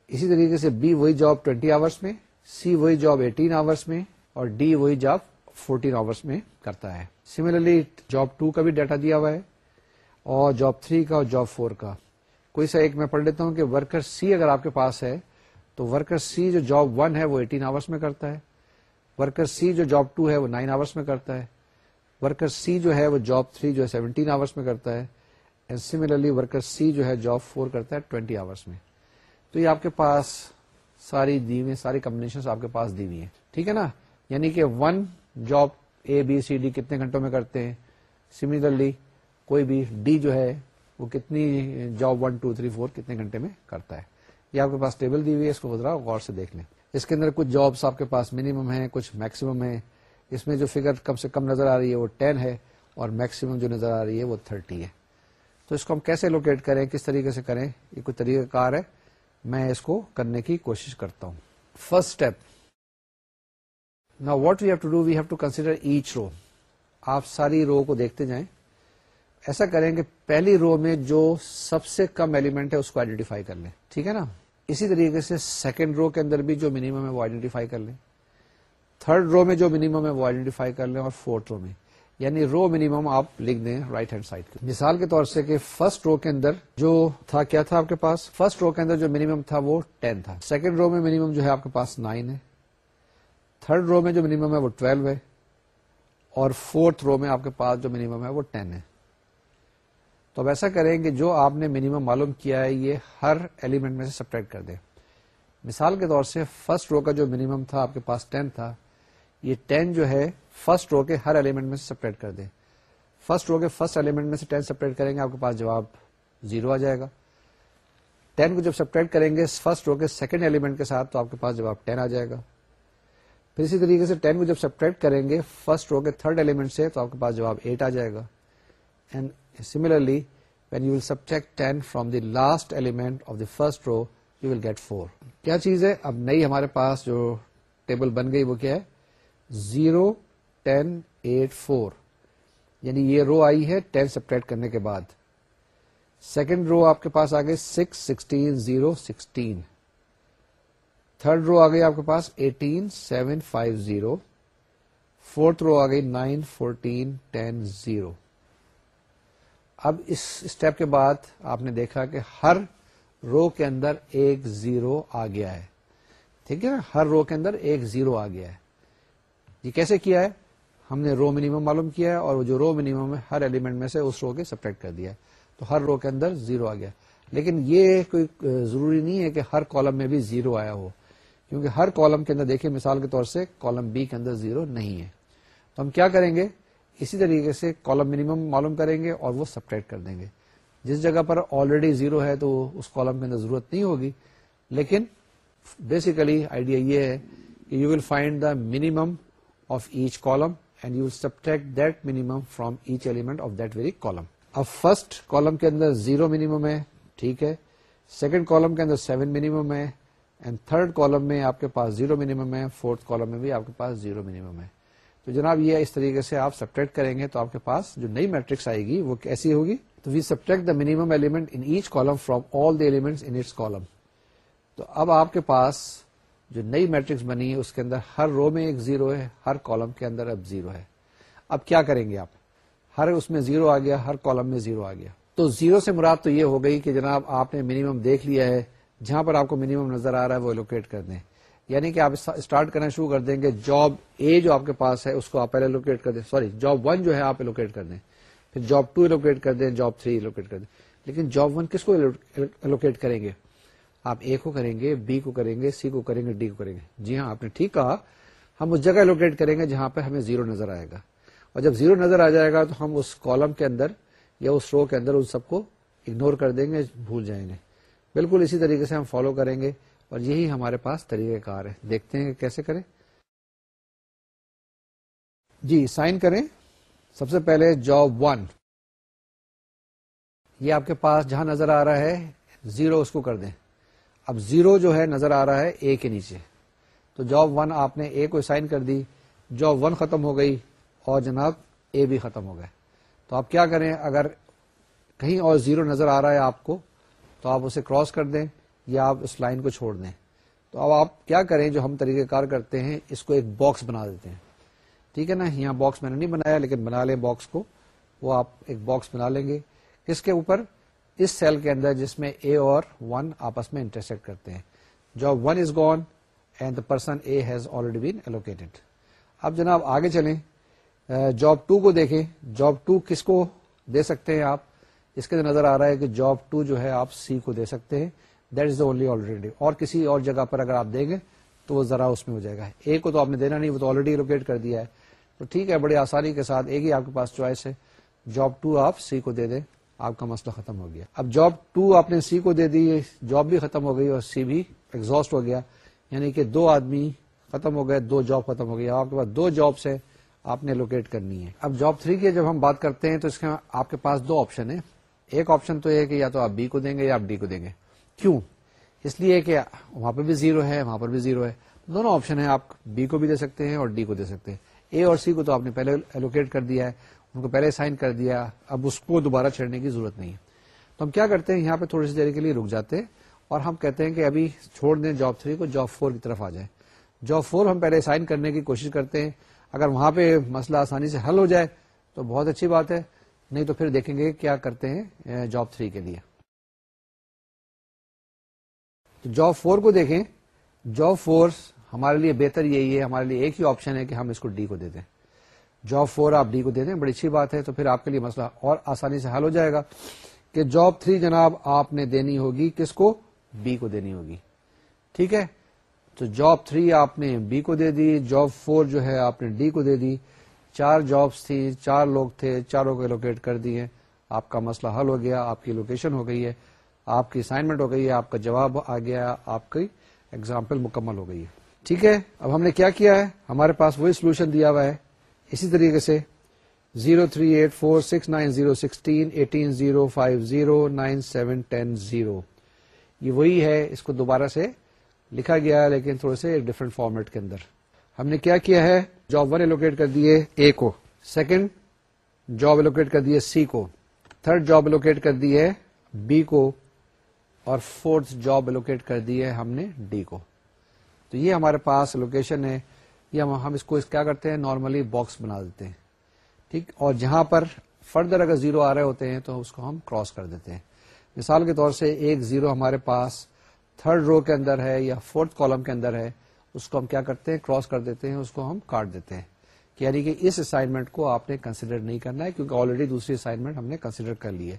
اسی طریقے سے بی وہی جاب ٹوینٹی آورس میں سی وہی جاب ایٹین آورس میں اور ڈی وہی جاب فورٹین آورس میں کرتا ہے۔ سملرلی جاب ٹو کا بھی ڈیٹا دیا ہوا ہے اور جاب تھری کا اور جاب فور کا۔ کوئی سا ایک میں پڑھ لیتا ہوں کہ ورکر سی اگر آپ کے پاس ہے، تو ورکر سی جو جاب ون ہے وہ ایٹین آورس میں کرتا ہے۔ ورکر سی جو جاب ٹو ہے وہ نائن آورس میں کرتا ہے۔ ورکر سی جو ہے وہ جاب تھری جو ہے سیونٹین آورس میں کرتا ہے۔ اینڈ سملرلی ورکر سی جو ہے جاب فور کرتا ہے ٹوینٹی آورس میں۔ تو یہ آپ کے پاس ساری دی ہوئی ساری کمبنیشن آپ کے پاس دی ہوئی ہیں۔ ٹھیک ہے نا؟ یعنی کہ one job A B C D کتنے گھنٹوں میں کرتے ہیں؟ سملرلی کوئی بھی ڈی جو ہے وہ کتنی job one two three four کتنے گھنٹے میں کرتا ہے۔ یہ آپ کے پاس ٹیبل دی ہوئی ہے، اس کو ذرا غور سے دیکھ لیں۔ اس کے اندر کچھ جابس آپ کے پاس منیمم ہیں، کچھ میکسیمم ہیں۔ اس میں جو فگر کم سے کم نظر آ رہی ہے وہ ٹین ہے اور میکسیمم جو نظر آ رہی ہے وہ تھرٹی ہے۔ تو اس کو ہم کیسے لوکیٹ کریں، کس طریقے سے کریں، یہ کوئی طریقہ کار ہے۔ میں اس کو کرنے کی کوشش کرتا ہوں۔ فرسٹ اسٹیپ نا what we have to do we have to consider each row آپ ساری رو کو دیکھتے جائیں۔ ایسا کریں کہ پہلی رو میں جو سب سے کم ایلیمنٹ ہے اس کو آئیڈینٹیفائی کر لیں۔ ٹھیک ہے نا؟ اسی طریقے سے سیکنڈ رو کے اندر بھی جو منیمم ہے وہ آئیڈینٹیفائی کر لیں۔ تھرڈ رو میں جو منیمم ہے وہ آئیڈینٹیفائی کر لیں اور فورتھ رو میں۔ یعنی رو منیمم آپ لکھ دیں رائٹ ہینڈ سائڈ مثال کے طور سے کہ فرسٹ رو کے اندر جو تھا، کیا تھا آپ کے پاس؟ فرسٹ رو کے اندر جو منیمم تھا وہ ٹین تھا۔ سیکنڈ رو میں منیمم جو ہے آپ کے پاس نائن ہے۔ تھرڈ رو میں جو منیمم ہے وہ ٹویلو ہے۔ اور فورتھ رو میں آپ کے پاس جو منیمم ہے وہ ٹین ہے۔ تو اب ایسا کریں کہ جو آپ نے منیمم معلوم کیا ہے، یہ ہر ایلیمنٹ میں سے سپریٹ کر دیں۔ مثال کے طور سے فرسٹ رو کا جو منیمم تھا، آپ کے پاس ٹین تھا، یہ ٹین جو ہے فرسٹ رو کے ہر ایلیمنٹ میں سے سپریٹ کر دیں۔ فرسٹ رو کے فرسٹ ایلیمنٹ میں سے ٹین سپریٹ کریں گے، آپ کے پاس جواب زیرو آ جائے گا۔ ٹین کو جب سپریٹ کریں گے فرسٹ رو کے سیکنڈ ایلیمنٹ کے ساتھ، تو آپ کے پاس جواب ٹین آ جائے گا۔ پھر اسی طریقے سے ٹین کو جب سپریٹ کریں گے فرسٹ رو کے تھرڈ ایلیمنٹ سے، تو آپ کے پاس جواب ایٹ آ جائے گا۔ And similarly when you will subject ten from the last element of the first row you will get four کیا چیز ہے اب نئی ہمارے پاس جو ٹیبل بن گئی وہ کیا ہے زیرو ٹین ایٹ فور یعنی یہ رو آئی ہے ٹین سپریٹ کرنے کے بعد سیکنڈ رو آپ کے پاس آ گئے six sixteen zero sixteen third row آ گئی آپ کے پاس eighteen seven five zero fourth row آ گئی نائن فورٹین ٹین زیرو اب اس اسٹیپ کے بعد آپ نے دیکھا کہ ہر رو کے اندر ایک زیرو آ گیا ہے۔ ٹھیک ہے نا؟ ہر رو کے اندر ایک زیرو آ گیا ہے۔ یہ کیسے کیا ہے؟ ہم نے رو منیمم معلوم کیا ہے اور وہ جو رو منیمم ہے، ہر ایلیمنٹ میں سے اس رو کے سپریٹ کر دیا ہے۔ تو ہر رو کے اندر زیرو آ گیا۔ لیکن یہ کوئی ضروری نہیں ہے کہ ہر کالم میں بھی زیرو آیا ہو۔ کیونکہ ہر کالم کے اندر دیکھیں مثال کے طور سے کالم بی کے اندر زیرو نہیں ہے۔ تو ہم کیا کریں گے؟ اسی طریقے سے کالم منیمم معلوم کریں گے اور وہ سپریٹ کر دیں گے۔ جس جگہ پر آلریڈی زیرو ہے تو اس کالم کے اندر ضرورت نہیں ہوگی۔ لیکن بیسیکلی آئیڈیا یہ ہے کہ you will find the minimum of each column and you subtract that minimum from each element of that very column اب فرسٹ کالم کے اندر زیرو منیمم ہے، ٹھیک ہے۔ سیکنڈ کالم کے اندر سیون منیمم ہے اینڈ تھرڈ کالم میں آپ کے پاس زیرو منیمم ہے فورتھ کالم میں بھی آپ کے پاس زیرو منیمم ہے۔ تو جناب یہ اس طریقے سے آپ سپریٹ کریں گے تو آپ کے پاس جو نئی میٹرکس آئے گی وہ کیسی ہوگی۔ تو we subtract the minimum element in each column from all the element in its column تو اب آپ کے پاس جو نئی میٹرکس بنی ہے اس کے اندر ہر رو میں ایک زیرو ہے، ہر کالم کے اندر اب زیرو ہے۔ اب کیا کریں گے آپ؟ ہر اس میں زیرو آ گیا، ہر کالم میں زیرو آ گیا۔ تو زیرو سے مراد تو یہ ہو گئی کہ جناب آپ نے منیمم دیکھ لیا ہے، جہاں پر آپ کو منیمم نظر آ رہا ہے وہ لوکیٹ کر دیں یعنی کہ آپ اسٹارٹ کرنا شروع کر دیں گے جاب اے جو آپ کے پاس ہے، اس کو آپ پہلے لوکیٹ کر دیں۔ سوری جاب ون جو ہے، آپ لوکیٹ کر دیں۔ پھر جاب ٹو لوکیٹ کر دیں جاب تھری لوکیٹ کر دیں۔ لیکن جاب ون کس کو لوکیٹ کریں گے؟ آپ اے کو کریں گے بی کو کریں گے سی کو کریں گے ڈی کو کریں گے۔ جی ہاں آپ نے ٹھیک کہا۔ ہم اس جگہ لوکیٹ کریں گے جہاں پہ ہمیں زیرو نظر آئے گا۔ اور جب زیرو نظر آ جائے گا تو ہم اس کالم کے اندر یا اس رو کے اندر ان سب کو اگنور کر دیں گے، بھول جائیں گے۔ بالکل اسی طریقے سے ہم فالو کریں گے۔ اور یہی ہمارے پاس طریقہ کار ہے۔ دیکھتے ہیں کہ کیسے کریں۔ جی سائن کریں۔ سب سے پہلے جاب ون۔ یہ آپ کے پاس جہاں نظر آ رہا ہے، زیرو اس کو کر دیں۔ اب زیرو جو ہے، نظر آ رہا ہے اے کے نیچے۔ تو جاب ون آپ نے اے کو سائن کر دی، جاب ون ختم ہو گئی اور جناب اے بھی ختم ہو گئے۔ تو آپ کیا کریں، اگر کہیں اور زیرو نظر آ رہا ہے آپ کو، تو آپ اسے کراس کر دیں۔ یا آپ اس لائن کو چھوڑ دیں۔ تو اب آپ کیا کریں جو ہم طریقہ کار کرتے ہیں، اس کو ایک باکس بنا دیتے ہیں۔ ٹھیک ہے نا؟ یہاں باکس میں نے نہیں بنایا، لیکن بنا لیں باکس کو۔ وہ آپ ایک باکس بنا لیں گے۔ کس کے اوپر، اس سیل کے اندر جس میں اے اور ون آپس میں انٹرسیکٹ کرتے ہیں۔ Job one is gone and the person A has already been allocated اب جناب آگے چلیں۔ جاب ٹو کو دیکھیں۔ جاب ٹو کس کو دے سکتے ہیں آپ؟ اس کے نظر آ رہا ہے کہ جاب ٹو جو ہے، آپ سی کو دے سکتے ہیں۔ That is the only already اور کسی اور جگہ پر اگر آپ دیں گے تو وہ ذرا اس میں ہو جائے گا۔ اے کو تو آپ نے دینا نہیں، وہ تو آلریڈی لوکیٹ کر دیا ہے۔ تو ٹھیک ہے، بڑی آسانی کے ساتھ ایک ہی آپ کے پاس چوائس ہے۔ جاب ٹو آپ سی کو دے دیں، آپ کا مسئلہ ختم ہو گیا۔ اب جاب ٹو آپ نے سی کو دے دی جاب بھی ختم ہو گئی اور سی بھی ایگزاسٹ ہو گیا۔ یعنی کہ دو آدمی ختم ہو گئے، دو جاب ختم ہو گیا آپ کے پاس دو جابس ہیں، آپ نے لوکیٹ کرنی ہے اب جاب تھری کی جب ہم بات کرتے ہیں تو اس کا آپ کے پاس دو آپشن ہے ایک آپشن تو یہ ہے کہ یا تو آپ بی کو دیں گے یا آپ ڈی کو دیں گے۔ کیوں؟ اس لیے کہ وہاں پہ بھی زیرو ہے، وہاں پر بھی زیرو ہے۔ دونوں آپشن ہیں، آپ بی کو بھی دے سکتے ہیں اور ڈی کو دے سکتے ہیں۔ اے اور سی کو تو آپ نے پہلے الوکیٹ کر دیا ہے، ان کو پہلے سائن کر دیا، اب اس کو دوبارہ چھڑنے کی ضرورت نہیں ہے۔ تو ہم کیا کرتے ہیں؟ یہاں پہ تھوڑی سی دیر کے لیے رک جاتے ہیں اور ہم کہتے ہیں کہ ابھی چھوڑ دیں جاب تھری کو جاب فور کی طرف آ جائیں۔ جاب فور ہم پہلے سائن کرنے کی کوشش کرتے ہیں۔ اگر وہاں پہ مسئلہ آسانی سے حل ہو جائے تو بہت اچھی بات ہے، نہیں تو پھر دیکھیں گے کیا کرتے ہیں جاب تھری کے لیے۔ جاب فور کو دیکھیں، جاب فورس ہمارے لیے بہتر یہی ہے، ہمارے لیے ایک ہی آپشن ہے کہ ہم اس کو ڈی کو دے دیں۔ جاب فور آپ ڈی کو دے دیں، بڑی اچھی بات ہے، تو پھر آپ کے لیے مسئلہ اور آسانی سے حل ہو جائے گا کہ جاب تھری جناب آپ نے دینی ہوگی، کس کو؟ بی کو دینی ہوگی۔ ٹھیک ہے؟ تو جاب تھری آپ نے بی کو دے دی، جاب فور جو ہے آپ نے ڈی کو دے دی۔ چار جابس تھی چار لوگ تھے، چاروں کو لوکیٹ کر دیے۔ آپ کا مسئلہ حل ہو گیا، آپ کی لوکیشن ہو گئی ہے۔ آپ کی اسائنمنٹ ہو گئی ہے، آپ کا جواب آ گیا، آپ کی ایگزامپل مکمل ہو گئی ہے۔ ٹھیک ہے؟ اب ہم نے کیا کیا ہے؟ ہمارے پاس وہی سولوشن دیا ہوا ہے۔ اسی طریقے سے zero three eight four six nine zero sixteen eighteen zero five zero nine seven ten zero. یہ وہی ہے، اس کو دوبارہ سے لکھا گیا لیکن تھوڑے سے ایک ڈفرنٹ فارمیٹ کے اندر۔ ہم نے کیا کیا ہے؟ جاب ون ایلوکیٹ کر دیے اے کو۔ سیکنڈ جاب ایلوکیٹ کر دیے سی کو۔ تھرڈ جاب ایلوکیٹ کر دیے بی کو۔ اور فورتھ جاب ایلوکیٹ کر دی ہے ہم نے ڈی کو۔ تو یہ ہمارے پاس لوکیشن ہے۔ یہ ہم اس کو کیا کرتے ہیں؟ نارملی باکس بنا دیتے ہیں۔ ٹھیک؟ اور جہاں پر فردر اگر زیرو آ رہے ہوتے ہیں تو اس کو ہم کراس کر دیتے ہیں۔ مثال کے طور سے ایک زیرو ہمارے پاس تھرڈ رو کے اندر ہے یا فورتھ کالم کے اندر ہے، اس کو ہم کیا کرتے ہیں؟ کراس کر دیتے ہیں، اس کو ہم کاٹ دیتے ہیں۔ یعنی کہ اس اسائنمنٹ کو آپ نے کنسیڈر نہیں کرنا ہے، کیونکہ آلریڈی دوسری اسائنمنٹ ہم نے کنسیڈر کر لی ہے۔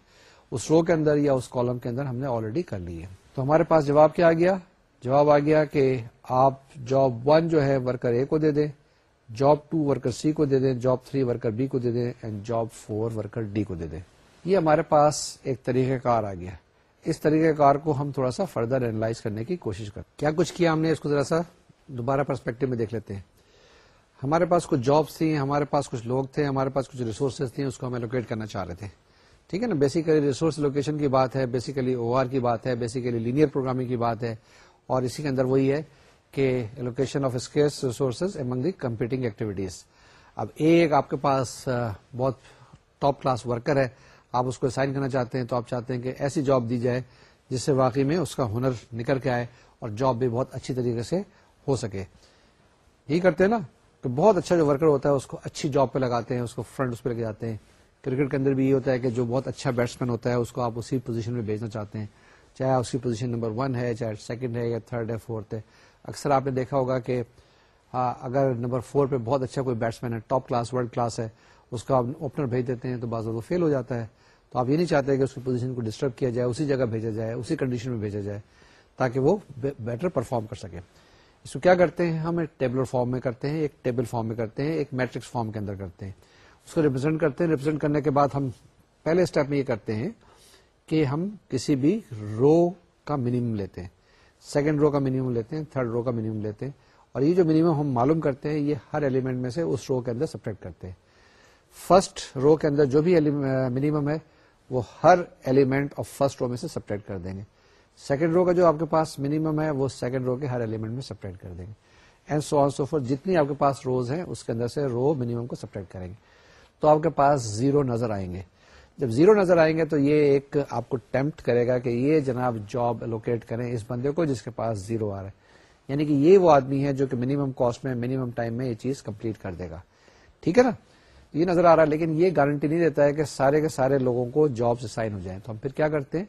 اس رو کے اندر یا اس کالم کے اندر ہم نے آلریڈی کر لی ہے۔ تو ہمارے پاس جواب کیا آ گیا؟ جواب آ گیا کہ آپ جاب ون جو ہے ورکر اے کو دے دیں جاب ٹو ورکر سی کو دے دیں جاب تھری ورکر بی کو دے دیں and job four worker D کو دے دیں۔ یہ ہمارے پاس ایک طریقہ کار آ گیا۔ اس طریقہ کار کو ہم تھوڑا سا فردر اینالائز کرنے کی کوشش کر۔ کیا کچھ کیا ہم نے اس کو ذرا سا دوبارہ پرسپیکٹو میں دیکھ لیتے ہیں۔ ہمارے پاس کچھ جابس تھیں، ہمارے پاس کچھ لوگ تھے، ہمارے پاس کچھ ریسورسز تھیں، اس کو ہم الوکیٹ کرنا چاہ رہے تھے۔ ٹھیک ہے نا؟ بیسیکلی ریسورس لوکیشن کی بات ہے بیسیکلی او آر کی بات ہے بیسیکلی لینئر پروگرامنگ کی بات ہے، اور اسی کے اندر وہی ہے کہ location of scarce resources among the competing activities اب ایک آپ کے پاس بہت ٹاپ کلاس ورکر ہے، آپ اس کو سائن کرنا چاہتے ہیں تو آپ چاہتے ہیں کہ ایسی جاب دی جائے جس سے واقعی میں اس کا ہنر نکل کے آئے اور جاب بھی بہت اچھی طریقے سے ہو سکے۔ یہی کرتے ہیں نا کہ بہت اچھا جو ورکر ہوتا ہے، اس کو اچھی جاب پہ لگاتے ہیں، اس کو فرنٹ اس پہ لے جاتے ہیں۔ کرکٹ کے اندر بھی یہ ہوتا ہے کہ جو بہت اچھا بیٹسمین ہوتا ہے، اس کو آپ اسی پوزیشن میں بھیجنا چاہتے ہیں۔ چاہے اس کی پوزیشن نمبر ون ہے، چاہے سیکنڈ ہے یا تھرڈ ہے فورتھ ہے۔ اکثر آپ نے دیکھا ہوگا کہ اگر نمبر فور پہ بہت اچھا کوئی بیٹسمین ہے ٹاپ کلاس ورلڈ کلاس ہے، اس کا آپ اوپنر بھیج دیتے ہیں تو بعض وہ فیل ہو جاتا ہے۔ تو آپ یہ نہیں چاہتے کہ اس کی پوزیشن کو ڈسٹرب کیا جائے، اسی جگہ بھیجا جائے، اسی کنڈیشن میں بھیجا جائے، تاکہ وہ بیٹر پرفارم کر سکے۔ اس کو کیا کرتے ہیں؟ ہم ایک ٹیبلر فارم میں کرتے ہیں، ایک ٹیبل فارم میں کرتے ہیں، ایک میٹرکس فارم کے اندر کرتے ہیں۔ اس کو ریپرزینٹ کرتے ہیں۔ ریپرزینٹ کرنے کے بعد ہم پہلے اسٹیپ میں یہ کرتے ہیں کہ ہم کسی بھی رو کا منیمم لیتے ہیں۔ سیکنڈ رو کا منیمم لیتے ہیں تھرڈ رو کا منیمم لیتے ہیں۔ اور یہ جو منیمم ہم معلوم کرتے ہیں، یہ ہر ایلیمنٹ میں سے اس رو کے اندر سپریٹ کرتے ہیں۔ فرسٹ رو کے اندر جو بھی منیمم ہے، وہ ہر ایلیمنٹ آف فرسٹ رو میں سے سپریٹ کر دیں گے۔ سیکنڈ رو کا جو آپ کے پاس منیمم ہے، وہ سیکنڈ رو کے ہر ایلیمنٹ میں سپریٹ کر دیں گے۔ And so on so forth جتنی آپ کے پاس روز ہیں، اس کے اندر سے رو منیمم کو سپریٹ کریں گے۔ تو آپ کے پاس زیرو نظر آئیں گے۔ جب زیرو نظر آئیں گے تو یہ ایک آپ کو ٹیمپٹ کرے گا کہ یہ جناب جاب الوکیٹ کریں اس بندے کو جس کے پاس زیرو آ رہا ہے۔ یعنی کہ یہ وہ آدمی ہے جو کہ منیمم کاسٹ میں منیمم ٹائم میں یہ چیز کمپلیٹ کر دے گا۔ ٹھیک ہے نا؟ یہ نظر آ رہا ہے، لیکن یہ گارنٹی نہیں دیتا ہے کہ سارے کے سارے لوگوں کو جاب سے سائن ہو جائیں۔ تو ہم پھر کیا کرتے ہیں؟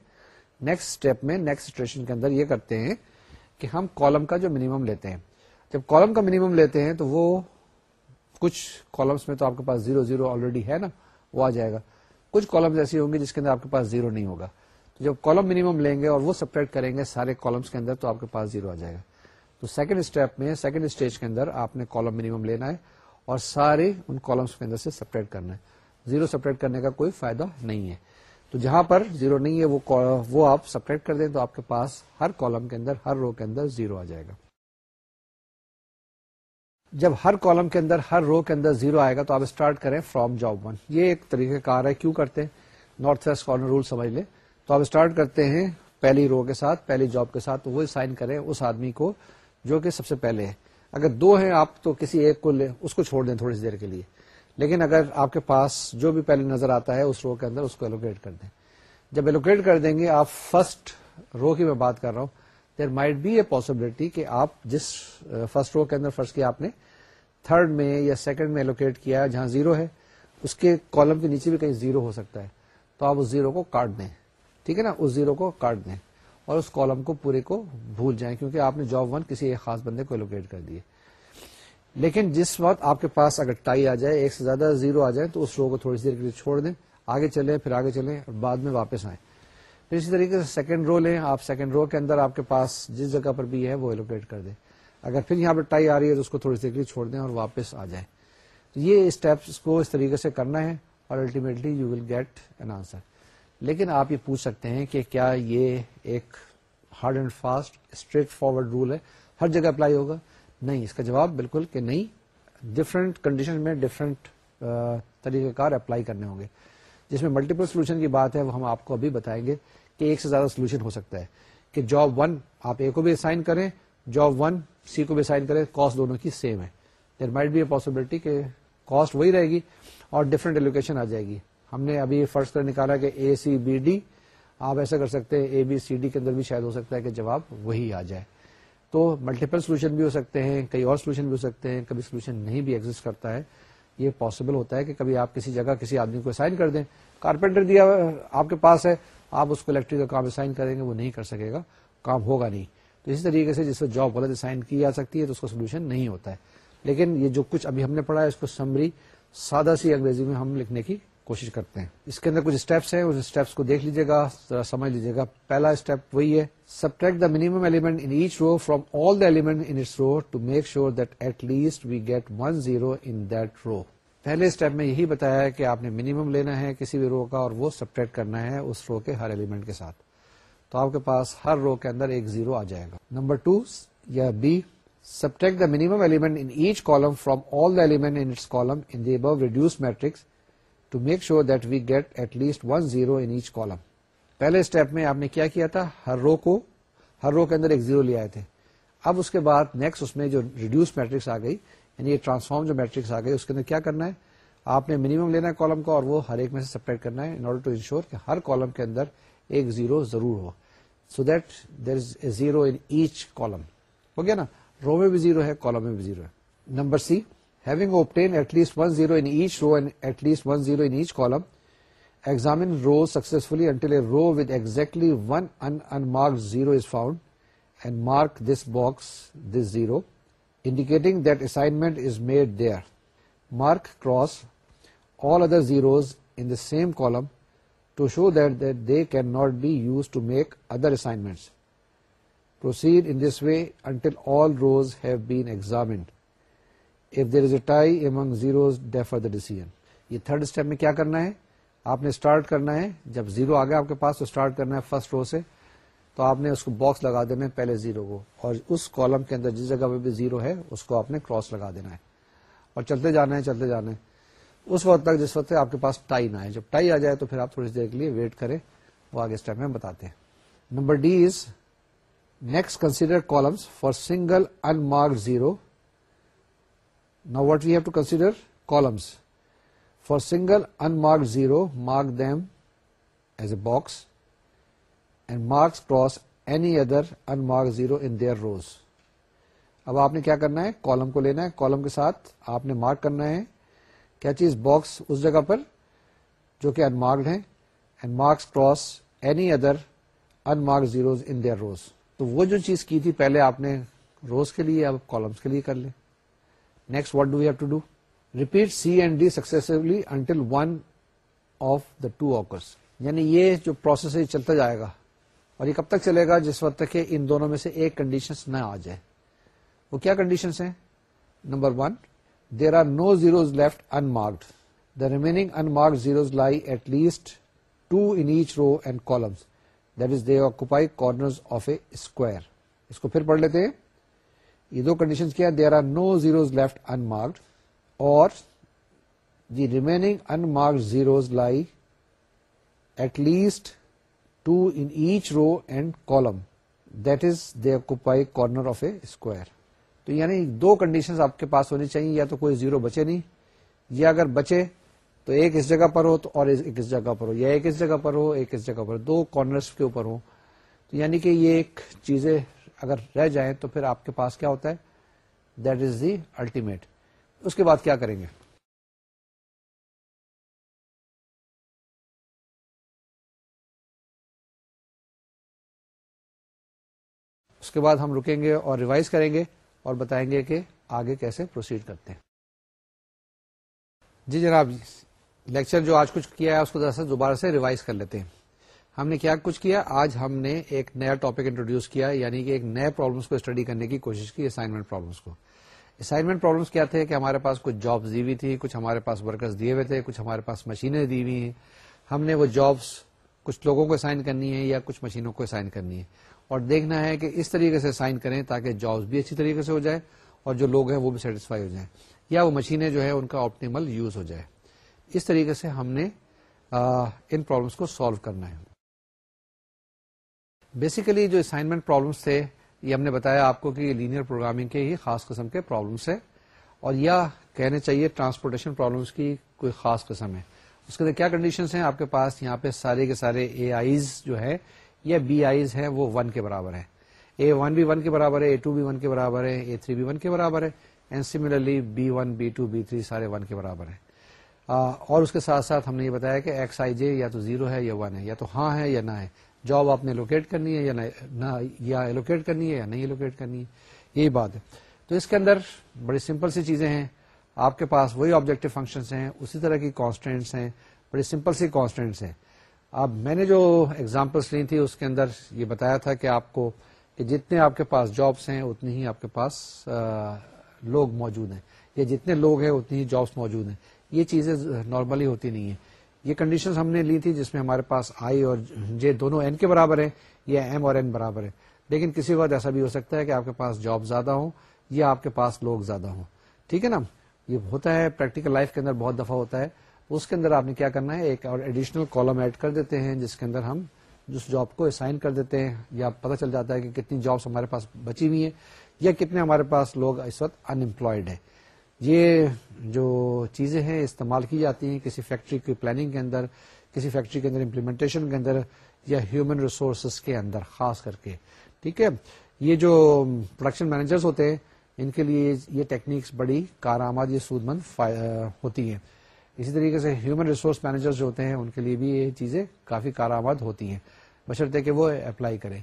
نیکسٹ اسٹیپ میں نیکسٹ سچویشن کے اندر یہ کرتے ہیں کہ ہم کالم کا جو منیمم لیتے ہیں۔ جب کالم کا منیمم لیتے ہیں تو وہ کچھ کالمس میں تو آپ کے پاس زیرو زیرو آلریڈی ہے نا، وہ آ جائے گا۔ کچھ کالمس ایسی ہوں گی جس کے اندر آپ کے پاس زیرو نہیں ہوگا۔ تو جب کالم منیمم لیں گے اور وہ سپریٹ کریں گے سارے کالمس کے اندر تو آپ کے پاس زیرو آ جائے گا۔ تو سیکنڈ اسٹیپ میں سیکنڈ اسٹیج کے اندر آپ نے کالم منیمم لینا ہے اور سارے ان کالمس کے اندر سے سپریٹ کرنا ہے۔ زیرو سپریٹ کرنے کا کوئی فائدہ نہیں ہے۔ تو جہاں پر زیرو نہیں ہے، وہ آپ سپریٹ کر دیں تو آپ کے پاس ہر کالم کے اندر، ہر رو کے اندر زیرو آ جائے گا۔ جب ہر کالم کے اندر، ہر رو کے اندر زیرو آئے گا تو آپ اسٹارٹ کریں فرام جاب ون یہ ایک طریقہ کار ہے۔ کیوں کرتے ہیں؟ نارتھ ویسٹ کارنر رول سمجھ لیں۔ تو آپ اسٹارٹ کرتے ہیں پہلی رو کے ساتھ، پہلی جاب کے ساتھ، تو وہ سائن کریں اس آدمی کو جو کہ سب سے پہلے ہے۔ اگر دو ہیں، آپ تو کسی ایک کو لیں اس کو چھوڑ دیں تھوڑی سی دیر کے لیے۔ لیکن اگر آپ کے پاس جو بھی پہلے نظر آتا ہے، اس رو کے اندر اس کو ایلوکیٹ کر دیں۔ جب ایلوکیٹ کر دیں گے، آپ فرسٹ رو کی میں بات کر رہا ہوں۔ There might be a possibility کہ آپ جس uh, فرسٹ رو کے اندر فرسٹ کیا آپ نے تھرڈ میں یا سیکنڈ میں ایلوکیٹ کیا جہاں زیرو ہے، اس کے کالم کے نیچے بھی کہیں زیرو ہو سکتا ہے۔ تو آپ اس زیرو کو کاٹ دیں۔ ٹھیک ہے نا؟ اس زیرو کو کاٹ دیں۔ اور اس کالم کو پورے کو بھول جائیں، کیونکہ آپ نے جاب ون کسی ایک خاص بندے کو ایلوکیٹ کر دیے لیکن جس وقت آپ کے پاس اگر ٹائی آ جائے، ایک سے زیادہ زیرو آ جائے تو اس رو کو تھوڑی سی دیر کے لیے چھوڑ دیں۔ آگے چلیں، پھر آگے چلیں، اور بعد میں واپس آئیں۔ پھر اسی طریقے سے سیکنڈ رو لیں۔ آپ سیکنڈ رو کے اندر آپ کے پاس جس جگہ پر بھی ہے، وہ ایلوکیٹ کر دیں۔ اگر پھر یہاں پہ ٹائی آ رہی ہے تو اس کو تھوڑی سی دیر کے لیے چھوڑ دیں اور واپس آ جائیں۔ یہ اسٹیپس کو اس طریقے سے کرنا ہے اور ultimately you will get an answer لیکن آپ یہ پوچھ سکتے ہیں کہ کیا یہ ایک hard and fast straightforward rule ہے؟ ہر جگہ اپلائی ہوگا؟ نہیں، اس کا جواب بالکل کہ نہیں. ڈفرنٹ کنڈیشن میں ڈفرنٹ طریقہ کار اپلائی کرنے ہوں گے۔ جس میں ملٹیپل سولوشن کی بات ہے، وہ ہم آپ کو ابھی بتائیں گے کہ ایک سے زیادہ سولوشن ہو سکتا ہے۔ کہ جاب ون آپ اے کو بھی اسائن کریں جاب ون سی کو بھی اسائن کریں کاسٹ دونوں کی سیم ہے. There might be a possibility کہ کاسٹ وہی رہے گی اور ڈفرنٹ ایلوکیشن آ جائے گی. ہم نے ابھی فرسٹ کر نکالا کہ اے سی بی ڈی آپ ایسا کر سکتے ہیں اے بی سی ڈی کے اندر بھی شاید ہو سکتا ہے کہ جواب وہی آ جائے. تو ملٹیپل سولوشن بھی ہو سکتے ہیں، کئی اور سولوشن بھی ہو سکتے ہیں، کبھی سولوشن نہیں بھی ایگزٹ کرتا ہے. یہ پاسبل ہوتا ہے کہ کبھی آپ کسی جگہ کسی آدمی کو اسائن کر دیں. کارپینٹر دیا آپ کے پاس ہے، آپ اس کو الیکٹرک کا کام اسائن کریں گے، وہ نہیں کر سکے گا. کام ہوگا نہیں. تو اسی طریقے سے جس کو جاب غلط اسائن کی جا سکتی ہے تو اس کا سولوشن نہیں ہوتا ہے۔ لیکن یہ جو کچھ ابھی ہم نے پڑھا ہے، اس کو سمری سادہ سی انگریزی میں ہم لکھنے کی کوشش کرتے ہیں۔ اس کے اندر کچھ اسٹیپس ہیں، اس اسٹیپس کو دیکھ لیجیے گا، ذرا سمجھ لیجیے گا۔ پہلا اسٹیپ وہی ہے subtract the minimum element in each row from all the element in its row to make sure that at least we get one zero in that row پہلے اسٹیپ میں یہی بتایا ہے کہ آپ نے منیمم لینا ہے کسی بھی رو کا اور وہ سبٹریکٹ کرنا ہے اس رو کے ہر ایلیمنٹ کے ساتھ۔ تو آپ کے پاس ہر رو کے اندر ایک زیرو آ جائے گا۔ نمبر ٹو یا B subtract the minimum element in each column from all the element in its column in the above reduced matrix to make sure that we get at least one zero in each column پہلے step میں آپ نے کیا کیا تھا؟ ہر رو کو ہر row کے اندر ایک زیرو لے آئے تھے۔ اب اس کے بعد نیکسٹ اس میں جو ریڈیوس میٹرکس آ گئی یعنی یہ ٹرانسفارم جو میٹرکس آ گئی، اس کے اندر کیا کرنا ہے؟ آپ نے منیمم لینا ہے کالم کو اور وہ ہر ایک میں سے سپریٹ کرنا ہے ان آرڈر ٹو انشور کہ ہر کالم کے اندر ایک زیرو ضرور ہو۔ So that there is a zero in each column ہو گیا نا؟ رو میں بھی زیرو ہے کالم میں بھی زیرو ہے۔ Number C having obtained at least one zero in each row and at least one zero in each column examine rows successively until a row with exactly one unmarked zero is found and mark this box this zero indicating that assignment is made there mark cross all other zeros in the same column to show that, that they cannot be used to make other assignments. Proceed in this way until all rows have been examined. If there is a tie among zeros defer the decision یہ third step میں کیا کرنا ہے آپ نے start کرنا ہے جب زیرو آ گیا آپ کے پاس تو اسٹارٹ کرنا ہے فرسٹ رو سے تو آپ نے اس کو باکس لگا دینا ہے پہلے زیرو کو۔ اور اس کالم کے اندر جس جگہ پہ بھی زیرو ہے اس کو آپ نے کراس لگا دینا ہے۔ اور چلتے جانا ہے چلتے جانا ہے۔ اس وقت تک جس وقت آپ کے پاس ٹائی نہ آئے۔ جب ٹائی آ جائے تو پھر آپ تھوڑی دیر کے لیے ویٹ کریں۔ وہ آگے اسٹیپ میں بتاتے ہیں۔ Number D is next consider columns for single unmarked zero. Now what we have to consider? Columns. For single unmarked zero, mark them as a box and marks cross any other unmarked zero in their rows. اب آپ نے کیا کرنا ہے؟ Column کو لینا ہے۔ Column کے ساتھ آپ نے مارک کرنا ہے۔ کیا چیز باکس اس جگہ پر جو کہ انمارکڈ ہے and marks cross any other unmarked zeros in their rows تو وہ جو چیز کی تھی پہلے آپ نے روز کے لیے، اب کالمس کے لیے کر لیں۔ Next what do have to do repeat C and D successively until one of the two occurs یعنی یہ جو پروسیس ہے چلتا جائے گا۔ اور یہ کب تک چلے گا؟ جس وقت تک ان دونوں میں سے ایک کنڈیشن نہ آ جائے۔ وہ کیا کنڈیشن ہیں؟ Number one there are no zeros left unmarked the remaining unmarked zeros lie at least two in each row and columns that is they occupy corner of a square اس کو پھر پڑھ لیتے ہیں یہ دو کنڈیشن کیا there are no zeros left unmarked اور the remaining unmarked zeros lie at least two in each row and column that is they occupy corner of a square تو یعنی دو کنڈیشن آپ کے پاس ہونی چاہیے، یا تو کوئی زیرو بچے نہیں، یا اگر بچے تو ایک اس جگہ پر ہو تو اور ایک اس جگہ پر ہو، یا ایک اس جگہ پر ہو، ایک اس جگہ پر دو کارنرس کے اوپر ہو تو یعنی کہ یہ ایک چیزیں اگر رہ جائیں تو پھر آپ کے پاس کیا ہوتا ہے؟ دیٹ از دی الٹیمیٹ اس کے بعد کیا کریں گے؟ اس کے بعد ہم رکیں گے اور ریوائز کریں گے۔ اور بتائیں گے کہ آگے کیسے پروسیڈ کرتے ہیں۔ جی جناب، لیکچر جو آج کچھ کیا ہے، اس کو دراصل دوبارہ سے ریوائز کر لیتے ہیں۔ ہم نے کیا کچھ کیا؟ آج ہم نے ایک نیا ٹاپک انٹروڈیوس کیا یعنی کہ ایک نئے پرابلمس کو اسٹڈی کرنے کی کوشش کی اسائنمنٹ پرابلمس کو۔ اسائنمنٹ پرابلمس کیا تھے؟ کہ ہمارے پاس کچھ جابس دی ہوئی تھی کچھ ہمارے پاس ورکرز دیے ہوئے تھے، کچھ ہمارے پاس مشینیں دی ہوئی ہیں۔ ہم نے وہ جابس کچھ لوگوں کو اسائن کرنی ہے یا کچھ مشینوں کو اسائن کرنی ہے اور دیکھنا ہے کہ اس طریقے سے سائن کریں تاکہ جابس بھی اچھی طریقے سے ہو جائے اور جو لوگ ہیں وہ بھی سیٹسفائی ہو جائیں یا وہ مشینیں جو ہے ان کا آپٹیمل یوز ہو جائے۔ اس طریقے سے ہم نے ان پرابلمس کو سالو کرنا ہے۔ بیسیکلی جو اسائنمنٹ پرابلمس تھے، یہ ہم نے بتایا آپ کو کہ لینئر پروگرامنگ کے ہی خاص قسم کے پرابلمس ہیں اور یا کہنے چاہیے ٹرانسپورٹیشن پرابلمس کی کوئی خاص قسم ہے۔ اس کے اندر کیا کنڈیشنز ہیں؟ آپ کے پاس یہاں پہ سارے کے سارے اے آئیز جو ہے یا بی آئیز ہیں، وہ ون کے برابر ہے اے ون بھی ون کے برابر ہے اے ٹو بھی ون کے برابر ہے اے تھری بھی ون کے برابر ہے and similarly B one B two B three سارے ون کے برابر ہیں۔ اور اس کے ساتھ ساتھ ہم نے یہ بتایا کہ ایکس آئی جے یا تو زیرو ہے یا ون ہے، یا تو ہاں ہے یا نہ ہے۔ جاب آپ نے لوکیٹ کرنی ہے یا نہ یا ایلوکیٹ کرنی ہے یا نہیں ایلوکیٹ کرنی ہے، یہی بات ہے۔ تو اس کے اندر بڑی سمپل سی چیزیں ہیں۔ آپ کے پاس وہی آبجیکٹو فنکشنس ہیں، اسی طرح کی کانسٹینٹس ہیں، بڑی سمپل سی کانسٹینٹس ہیں۔ اب میں نے جو ایگزامپلس لی تھی اس کے اندر یہ بتایا تھا کہ آپ کو کہ جتنے آپ کے پاس جابس ہیں، اتنی ہی آپ کے پاس لوگ موجود ہیں۔ یا جتنے لوگ ہیں، اتنی ہی جابس موجود ہیں۔ یہ چیزیں نارملی ہوتی نہیں ہیں۔ یہ کنڈیشن ہم نے لی تھی جس میں ہمارے پاس آئی اور جے دونوں این کے برابر ہیں، یا ایم اور این برابر ہے لیکن کسی وقت ایسا بھی ہو سکتا ہے کہ آپ کے پاس جاب زیادہ ہوں یا آپ کے پاس لوگ زیادہ ہوں۔ ٹھیک ہے نا؟ یہ ہوتا ہے پریکٹیکل لائف کے اندر بہت دفعہ ہوتا ہے۔ اس کے اندر آپ نے کیا کرنا ہے؟ ایک اور ایڈیشنل کالم ایڈ کر دیتے ہیں، جس کے اندر ہم جس جاب کو اسائن کر دیتے ہیں، یا پتہ چل جاتا ہے کہ کتنی جابس ہمارے پاس بچی ہوئی ہیں، یا کتنے ہمارے پاس لوگ اس وقت انمپلائڈ ہیں۔ یہ جو چیزیں ہیں، استعمال کی جاتی ہیں کسی فیکٹری کی پلاننگ کے اندر، کسی فیکٹری کے اندر امپلیمنٹیشن کے اندر، یا ہیومن ریسورسز کے اندر، خاص کر کے۔ ٹھیک ہے؟ یہ جو پروڈکشن مینیجرز ہوتے ہیں، ان کے لیے یہ ٹیکنیکس بڑی کارآمد یا سود مند ہوتی ہیں۔ اسی طریقے سے ہیومن ریسورس مینیجر جو ہوتے ہیں، ان کے لیے بھی یہ چیزیں کافی کارآمد ہوتی ہیں۔ بشرطے کہ وہ اپلائی کریں۔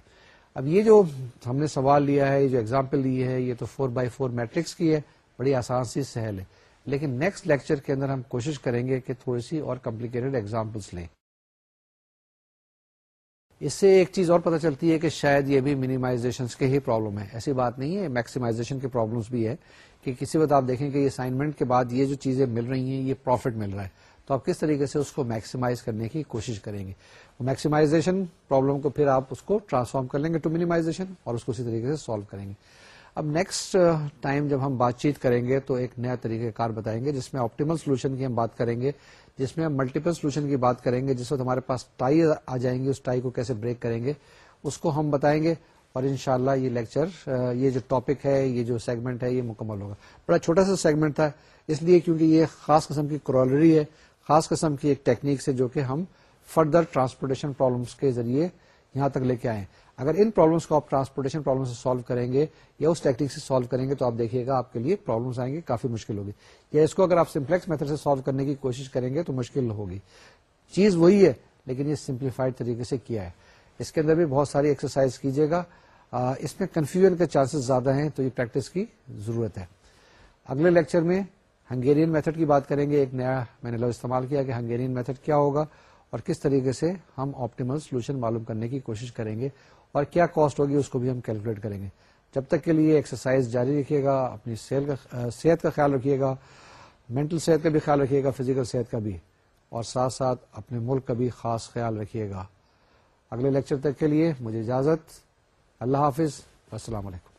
اب یہ جو ہم نے سوال لیا ہے، یہ جو ایگزامپل لی ہے، یہ تو فور بائی فور میٹرکس کی ہے، بڑی آسان سی، سہل ہے۔ لیکن نیکسٹ لیکچر کے اندر ہم کوشش کریں گے کہ تھوڑی سی اور کمپلیکیٹڈ ایگزامپلس لیں۔ اس سے ایک چیز اور پتہ چلتی ہے کہ شاید یہ بھی منیمائزیشن کے ہی پرابلم ہے ایسی بات نہیں ہے میکسیمائزیشن کے پرابلمس بھی ہے کہ کسی وقت آپ دیکھیں کہ یہ اسائنمنٹ کے بعد یہ جو چیزیں مل رہی ہیں، یہ پروفٹ مل رہا ہے۔ تو آپ کس طریقے سے اس کو میکسیمائز کرنے کی کوشش کریں گے؟ میکسیمائزیشن پرابلم کو پھر آپ اس کو ٹرانسفارم کر لیں گے ٹو منیمائزیشن اور اس کو اسی طریقے سے سالو کریں گے۔ اب نیکسٹ ٹائم uh, جب ہم بات چیت کریں گے تو ایک نیا طریقہ کار بتائیں گے، جس میں آپٹیمل سولوشن کی ہم بات کریں گے، جس میں ہم ملٹیپل سولوشن کی بات کریں گے، جس وقت ہمارے پاس ٹائی آ جائیں گے اس ٹائی کو کیسے بریک کریں گے، اس کو ہم بتائیں گے۔ اور انشاءاللہ یہ لیکچر یہ جو ٹاپک ہے، یہ جو سیگمنٹ ہے، یہ مکمل ہوگا۔ بڑا چھوٹا سا سیگمنٹ تھا، اس لیے کیونکہ یہ خاص قسم کی کرولری ہے، خاص قسم کی ایک ٹیکنیک سے جو کہ ہم فردر ٹرانسپورٹیشن پرابلمس کے ذریعے یہاں تک لے کے آئے اگر ان پرابلمس کو آپ ٹرانسپورٹیشن پرابلم سے سالو کریں گے یا اس ٹیکنیک سے سالو کریں گے تو آپ دیکھیے گا آپ کے لیے پرابلمس آئیں گے، کافی مشکل ہوگی۔ یا اس کو اگر آپ سمپلیکس میتھڈ سے سالو کرنے کی کوشش کریں گے تو مشکل ہوگی۔ چیز وہی ہے، لیکن یہ سمپلیفائڈ طریقے سے کیا ہے۔ اس کے اندر بھی بہت ساری ایکسرسائز کیجیے گا۔ اس میں کنفیوژن کے چانسز زیادہ ہیں، تو یہ پریکٹس کی ضرورت ہے۔ اگلے لیکچر میں ہنگیرین میتھڈ کی بات کریں گے۔ ایک نیا میں نے لو استعمال کیا کہ ہنگیرین میتھڈ کیا ہوگا اور کس طریقے سے ہم آپٹیمل سولوشن معلوم کرنے کی کوشش کریں گے اور کیا کاسٹ ہوگی اس کو بھی ہم کیلکولیٹ کریں گے۔ جب تک کے لیے ایکسرسائز جاری رکھیے گا، اپنی صحت کا خیال رکھیے گا مینٹل صحت کا بھی خیال رکھیے گا فزیکل صحت کا بھی۔ اور ساتھ ساتھ اپنے ملک کا بھی خاص خیال رکھیے گا۔ اگلے لیکچر تک کے لیے مجھے اجازت۔ اللہ حافظ السلام علیکم۔